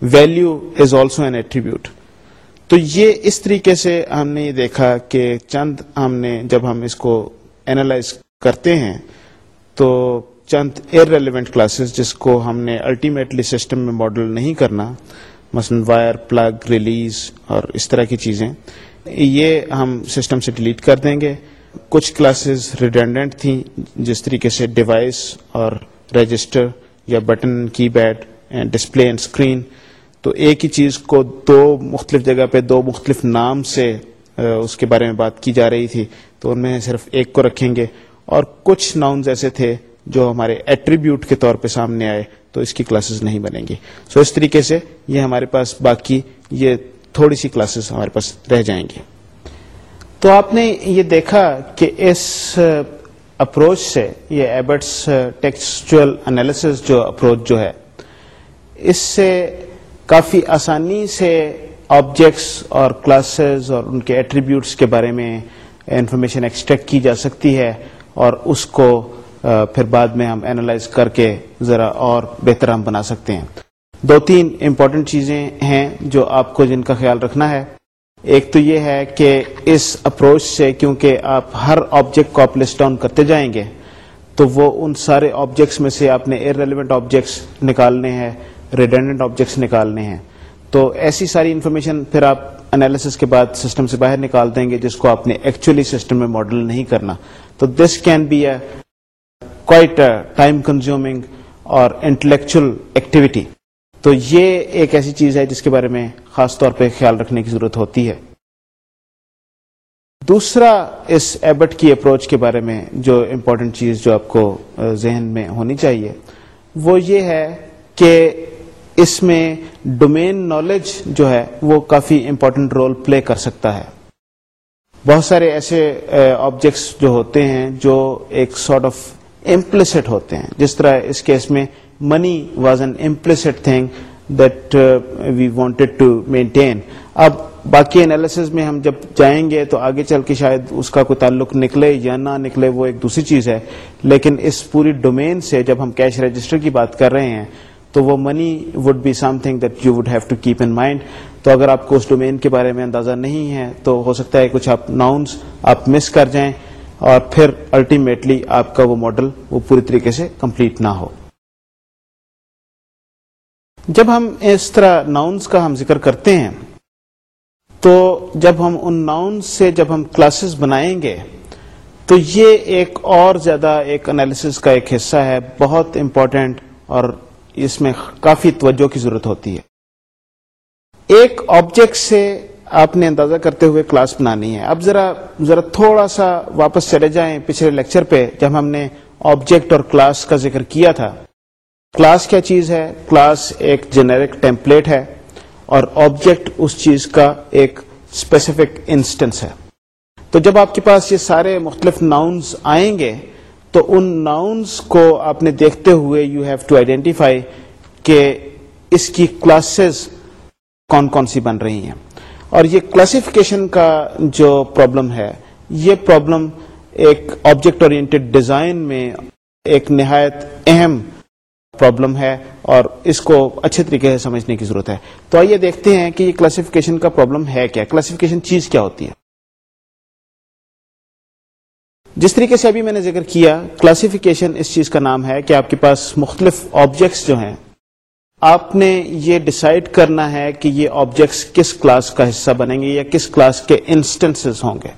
value is also an attribute تو یہ اس طریقے سے ہم نے یہ دیکھا کہ چند ہم نے جب ہم اس کو اینالائز کرتے ہیں، تو چند ایئر ریلیونٹ کلاسز جس کو ہم نے الٹیمیٹلی سسٹم میں ماڈل نہیں کرنا، مثلا وائر پلگ ریلیز اور اس طرح کی چیزیں، یہ ہم سسٹم سے ڈیلیٹ کر دیں گے۔ کچھ کلاسز ریڈنڈنٹ تھیں، جس طریقے سے ڈیوائس اور رجسٹر یا بٹن کی بیڈ ڈسپلے اینڈ اسکرین تو ایک ہی چیز کو دو مختلف جگہ پہ دو مختلف نام سے اس کے بارے میں بات کی جا رہی تھی، تو ان میں صرف ایک کو رکھیں گے۔ اور کچھ ناؤنز ایسے تھے جو ہمارے ایٹریبیوٹ کے طور پہ سامنے آئے، تو اس کی کلاسز نہیں بنیں گی۔ سو so اس طریقے سے یہ ہمارے پاس باقی، یہ تھوڑی سی کلاسز ہمارے پاس رہ جائیں گی۔ تو آپ نے یہ دیکھا کہ اس اپروچ سے یہ ایبٹس ٹیکسچل انالیس جو اپروچ جو ہے، اس سے کافی آسانی سے آبجیکٹس اور کلاسز اور ان کے ایٹریبیوٹس کے بارے میں انفارمیشن ایکسٹریکٹ کی جا سکتی ہے اور اس کو پھر بعد میں ہم اینالائز کر کے ذرا اور بہتر ہم بنا سکتے ہیں۔ دو تین امپورٹنٹ چیزیں ہیں جو آپ کو جن کا خیال رکھنا ہے۔ ایک تو یہ ہے کہ اس اپروچ سے کیونکہ آپ ہر آبجیکٹ کو آپ لسٹ ڈاؤن کرتے جائیں گے، تو وہ ان سارے آبجیکٹس میں سے آپ نے ایئر ریلیونٹ آبجیکٹس نکالنے ہیں ریڈنڈنٹ آبجیکٹس نکالنے ہیں۔ تو ایسی ساری انفارمیشن پھر آپ انالیس کے بعد سسٹم سے باہر نکال دیں گے، جس کو آپ نے ایکچولی سسٹم میں ماڈل نہیں کرنا۔ تو this can be a quite time consuming اور انٹلیکچل ایکٹیویٹی تو یہ ایک ایسی چیز ہے جس کے بارے میں خاص طور پہ خیال رکھنے کی ضرورت ہوتی ہے۔ دوسرا اس ایبٹ کی اپروچ کے بارے میں جو امپورٹنٹ چیز جو آپ کو ذہن میں ہونی چاہیے، وہ یہ ہے کہ اس میں ڈومین نالج جو ہے وہ کافی امپورٹنٹ رول پلے کر سکتا ہے۔ بہت سارے ایسے آبجیکٹس جو ہوتے ہیں جو ایک سارٹ آف امپلسٹ ہوتے ہیں، جس طرح اس کیس میں money was an implicit thing that we wanted to maintain اب باقی انالیس میں ہم جب جائیں گے تو آگے چل کے شاید اس کا کوئی تعلق نکلے یا نہ نکلے، وہ ایک دوسری چیز ہے۔ لیکن اس پوری ڈومین سے جب ہم کیش رجسٹر کی بات کر رہے ہیں، تو وہ money would be something that you would have to keep in mind تو اگر آپ کو اس ڈومین کے بارے میں اندازہ نہیں ہے، تو ہو سکتا ہے کچھ آپ ناؤنس آپ مس کر جائیں اور پھر الٹیمیٹلی آپ کا وہ ماڈل وہ پوری طریقے سے کمپلیٹ نہ ہو۔ جب ہم اس طرح ناؤنس کا ہم ذکر کرتے ہیں، تو جب ہم ان ناؤنس سے جب ہم کلاسز بنائیں گے، تو یہ ایک اور زیادہ ایک انالیس کا ایک حصہ ہے، بہت امپورٹینٹ اور اس میں کافی توجہ کی ضرورت ہوتی ہے۔ ایک آبجیکٹ سے آپ نے اندازہ کرتے ہوئے کلاس بنانی ہے۔ اب ذرا ذرا تھوڑا سا واپس چلے جائیں پچھلے لیکچر پہ، جب ہم نے آبجیکٹ اور کلاس کا ذکر کیا تھا۔ کلاس کیا چیز ہے؟ کلاس ایک جنیرک ٹیمپلیٹ ہے اور آبجیکٹ اس چیز کا ایک اسپیسیفک انسٹنس ہے۔ تو جب آپ کے پاس یہ سارے مختلف ناؤنز آئیں گے، تو ان ناؤنس کو آپ نے دیکھتے ہوئے یو ہیو ٹو آئیڈینٹیفائی کہ اس کی کلاسز کون کون سی بن رہی ہیں۔ اور یہ کلاسیفیکیشن کا جو پرابلم ہے، یہ پرابلم ایک آبجیکٹ اورینٹیڈ ڈیزائن میں ایک نہایت اہم پرابلم ہے اور اس کو اچھے طریقے سے سمجھنے کی ضرورت ہے۔ تو آئیے دیکھتے ہیں کہ یہ کلاسیفیکیشن کا پرابلم ہے کیا۔ کلاسیفیکیشن چیز کیا ہوتی ہے؟ جس طریقے سے ابھی میں نے ذکر کیا کلاسیفیکیشن اس چیز کا نام ہے کہ آپ کے پاس مختلف آبجیکٹس جو ہیں، آپ نے یہ ڈسائڈ کرنا ہے کہ یہ آبجیکٹس کس کلاس کا حصہ بنیں گے یا کس کلاس کے انسٹنس ہوں گے۔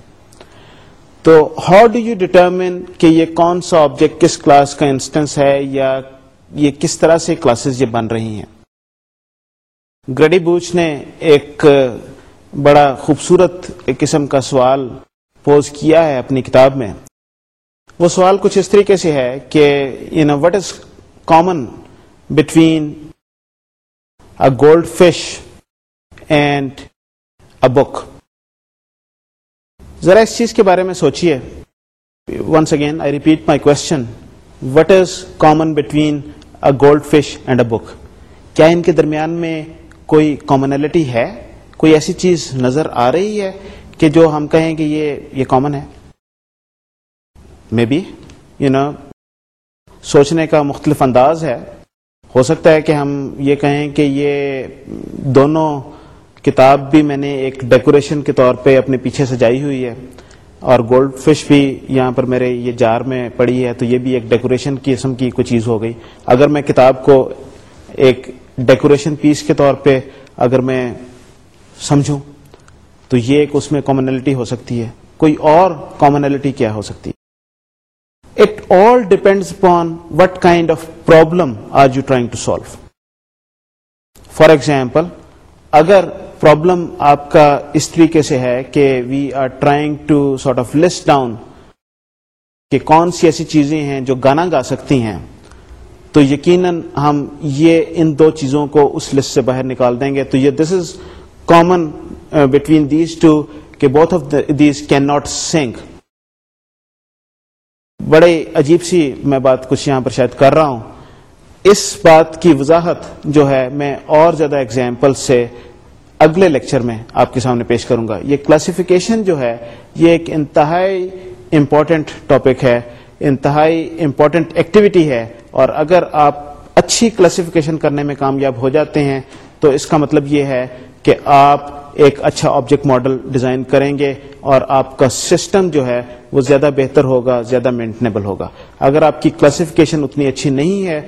تو ہاؤ ڈو یو ڈیٹرمن کہ یہ کون سا آبجیکٹ کس کلاس کا انسٹنس ہے یا یہ کس طرح سے کلاسز یہ بن رہی ہیں؟ گریڈی بوچ نے ایک بڑا خوبصورت قسم کا سوال پوز کیا ہے اپنی کتاب میں۔ وہ سوال کچھ اس طریقے سے ہے کہ you know what is common between a goldfish and a book ذرا اس چیز کے بارے میں سوچیے once again I repeat my question what is common between a goldfish and a book کیا ان کے درمیان میں کوئی کامنلٹی ہے؟ کوئی ایسی چیز نظر آ رہی ہے کہ جو ہم کہیں کہ یہ یہ کامن ہے؟ مے بی یو نو سوچنے کا مختلف انداز ہے۔ ہو سکتا ہے کہ ہم یہ کہیں کہ یہ دونوں کتاب بھی میں نے ایک ڈیکوریشن کے طور پہ اپنے پیچھے سجائی ہوئی ہے۔ اور گولڈ فش بھی یہاں پر میرے یہ جار میں پڑی ہے، تو یہ بھی ایک ڈیکوریشن کی قسم کی کوئی چیز ہو گئی۔ اگر میں کتاب کو ایک ڈیکوریشن پیس کے طور پہ اگر میں سمجھوں، تو یہ ایک اس میں کامنلٹی ہو سکتی ہے۔ کوئی اور کامنلٹی کیا ہو سکتی؟ ہے it all depend upon what kind of problem are you trying to solve for example اگر پرابلم آپ کا اس طریقے سے ہے کہ we are trying to sort of list down کہ کون سی ایسی چیزیں ہیں جو گانا گا سکتی ہیں، تو یقیناً ہم یہ ان دو چیزوں کو اس لسٹ سے باہر نکال دیں گے۔ تو یہ this is common between these two کہ both of these can not sink بڑے عجیب سی میں بات کچھ یہاں پر شاید کر رہا ہوں۔ اس بات کی وضاحت جو ہے میں اور زیادہ اگزامپل سے اگلے لیکچر میں آپ کے سامنے پیش کروں گا۔ یہ کلاسیفیکیشن جو ہے، یہ ایک انتہائی امپورٹنٹ ٹاپک ہے، انتہائی امپورٹنٹ ایکٹیویٹی ہے۔ اور اگر آپ اچھی کلاسیفیکیشن کرنے میں کامیاب ہو جاتے ہیں، تو اس کا مطلب یہ ہے کہ آپ ایک اچھا آبجیکٹ ماڈل ڈیزائن کریں گے اور آپ کا سسٹم جو ہے وہ زیادہ بہتر ہوگا، زیادہ مینٹنیبل ہوگا۔ اگر آپ کی کلاسیفیکیشن اتنی اچھی نہیں ہے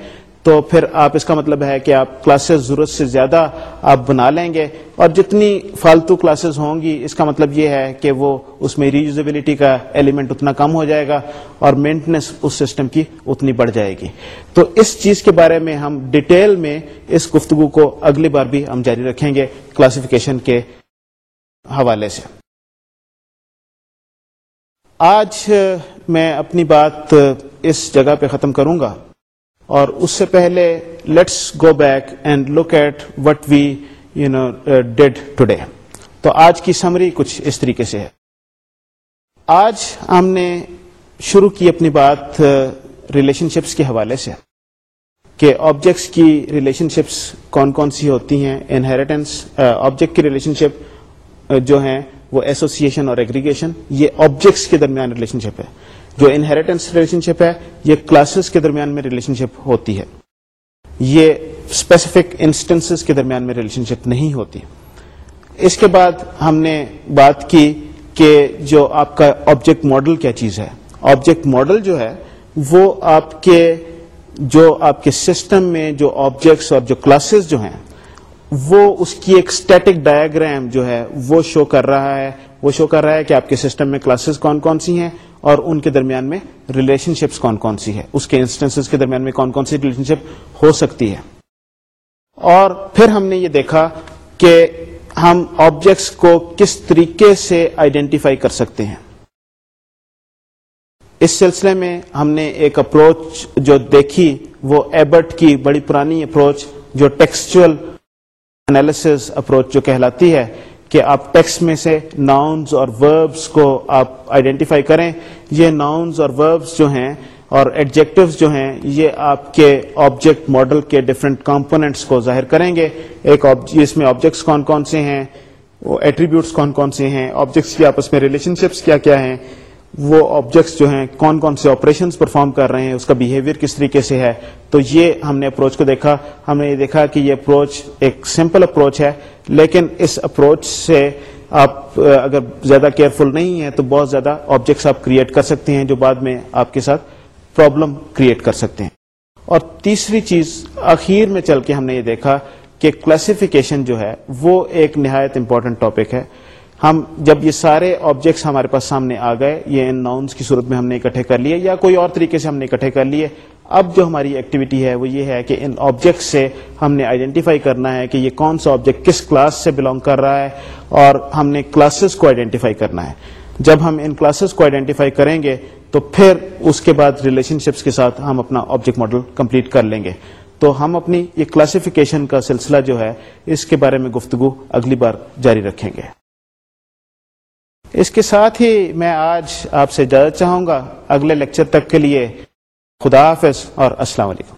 تو پھر آپ اس کا مطلب ہے کہ آپ کلاسز ضرورت سے زیادہ آپ بنا لیں گے اور جتنی فالتو کلاسز ہوں گی، اس کا مطلب یہ ہے کہ وہ اس میں ریوزبلٹی کا ایلیمنٹ اتنا کم ہو جائے گا اور مینٹنس اس سسٹم کی اتنی بڑھ جائے گی۔ تو اس چیز کے بارے میں ہم ڈیٹیل میں اس گفتگو کو اگلی بار بھی ہم جاری رکھیں گے کلاسیفیکیشن کے حوالے سے۔ آج میں اپنی بات اس جگہ پہ ختم کروں گا۔ اور اس سے پہلے let's go back and look at what we you know did today تو آج کی سمری کچھ اس طریقے سے ہے۔ آج ہم نے شروع کی اپنی بات uh, ریلیشن شپس کے حوالے سے کہ آبجیکٹس کی ریلیشن شپس کون کون سی ہوتی ہیں انہیریٹنس آبجیکٹ uh, کی ریلیشن شپ uh, جو ہیں وہ ایسوسیشن اور ایگریگیشن یہ آبجیکٹس کے درمیان ریلیشن شپ ہے۔ جو انہیریٹنس ریلیشن شپ ہے، یہ کلاسز کے درمیان میں ریلیشن شپ ہوتی ہے۔ یہ اسپیسیفک انسٹنس کے درمیان میں ریلیشن شپ نہیں ہوتی۔ اس کے بعد ہم نے بات کی کہ جو آپ کا آبجیکٹ ماڈل کیا چیز ہے۔ آبجیکٹ ماڈل جو ہے، وہ آپ کے جو آپ کے سسٹم میں جو آبجیکٹس اور جو کلاسز جو ہیں، وہ اس کی ایک اسٹیٹک ڈایاگرام جو ہے، وہ شو کر رہا ہے۔ وہ شو کر رہا ہے کہ آپ کے سسٹم میں کلاسز کون کون سی ہیں اور ان کے درمیان میں ریلیشن شپس کون کون سی ہے اس کے انسٹنس کے درمیان میں کون کون سی ریلیشن شپ ہو سکتی ہے۔ اور پھر ہم نے یہ دیکھا کہ ہم آبجیکٹس کو کس طریقے سے آئیڈینٹیفائی کر سکتے ہیں۔ اس سلسلے میں ہم نے ایک اپروچ جو دیکھی، وہ ایبرٹ کی بڑی پرانی اپروچ جو ٹیکسچل انالیس اپروچ جو کہلاتی ہے۔ کہ آپ ٹیکسٹ میں سے ناؤنز اور وربس کو آپ آئیڈینٹیفائی کریں. یہ ناؤنز اور وربس جو ہیں اور ایڈجیکٹوز جو ہیں، یہ آپ کے آبجیکٹ ماڈل کے ڈفرینٹ کمپوننٹس کو ظاہر کریں گے. ایک اس میں آبجیکٹس کون کون سے ہیں، وہ ایٹریبیوٹس کون کون سے ہیں آبجیکٹس کی آپس میں ریلیشن شپس کیا کیا ہیں، وہ آبجیکٹس جو ہیں کون کون سے آپریشن پرفارم کر رہے ہیں، اس کا بہیویئر کس طریقے سے ہے. تو یہ ہم نے اپروچ کو دیکھا. ہم نے یہ دیکھا کہ یہ اپروچ ایک سمپل اپروچ ہے. لیکن اس اپروچ سے آپ اگر زیادہ کیئرفل نہیں ہیں تو بہت زیادہ آبجیکٹس آپ کریٹ کر سکتے ہیں جو بعد میں آپ کے ساتھ پرابلم کریٹ کر سکتے ہیں۔ اور تیسری چیز اخیر میں چل کے ہم نے یہ دیکھا کہ کلاسیفیکیشن جو ہے وہ ایک نہایت امپورٹنٹ ٹاپک ہے۔ ہم جب یہ سارے آبجیکٹس ہمارے پاس سامنے آ گئے، یہ ان ناؤنس کی صورت میں ہم نے اکٹھے کر لیے یا کوئی اور طریقے سے ہم نے اکٹھے کر لیے، اب جو ہماری ایکٹیویٹی ہے وہ یہ ہے کہ ان آبجیکٹ سے ہم نے آئیڈینٹیفائی کرنا ہے کہ یہ کون سا آبجیکٹ کس کلاس سے بلونگ کر رہا ہے اور ہم نے کلاسز کو آئیڈینٹیفائی کرنا ہے۔ جب ہم ان کلاسز کو آئیڈینٹیفائی کریں گے تو پھر اس کے بعد ریلیشن شپس کے ساتھ ہم اپنا آبجیکٹ ماڈل کمپلیٹ کر لیں گے۔ تو ہم اپنی یہ کلاسیفیکیشن کا سلسلہ جو ہے، اس کے بارے میں گفتگو اگلی بار جاری رکھیں گے۔ اس کے ساتھ ہی میں آج آپ سے اجازت چاہوں گا اگلے لیکچر تک کے لیے خدا حافظ اور السلام علیکم۔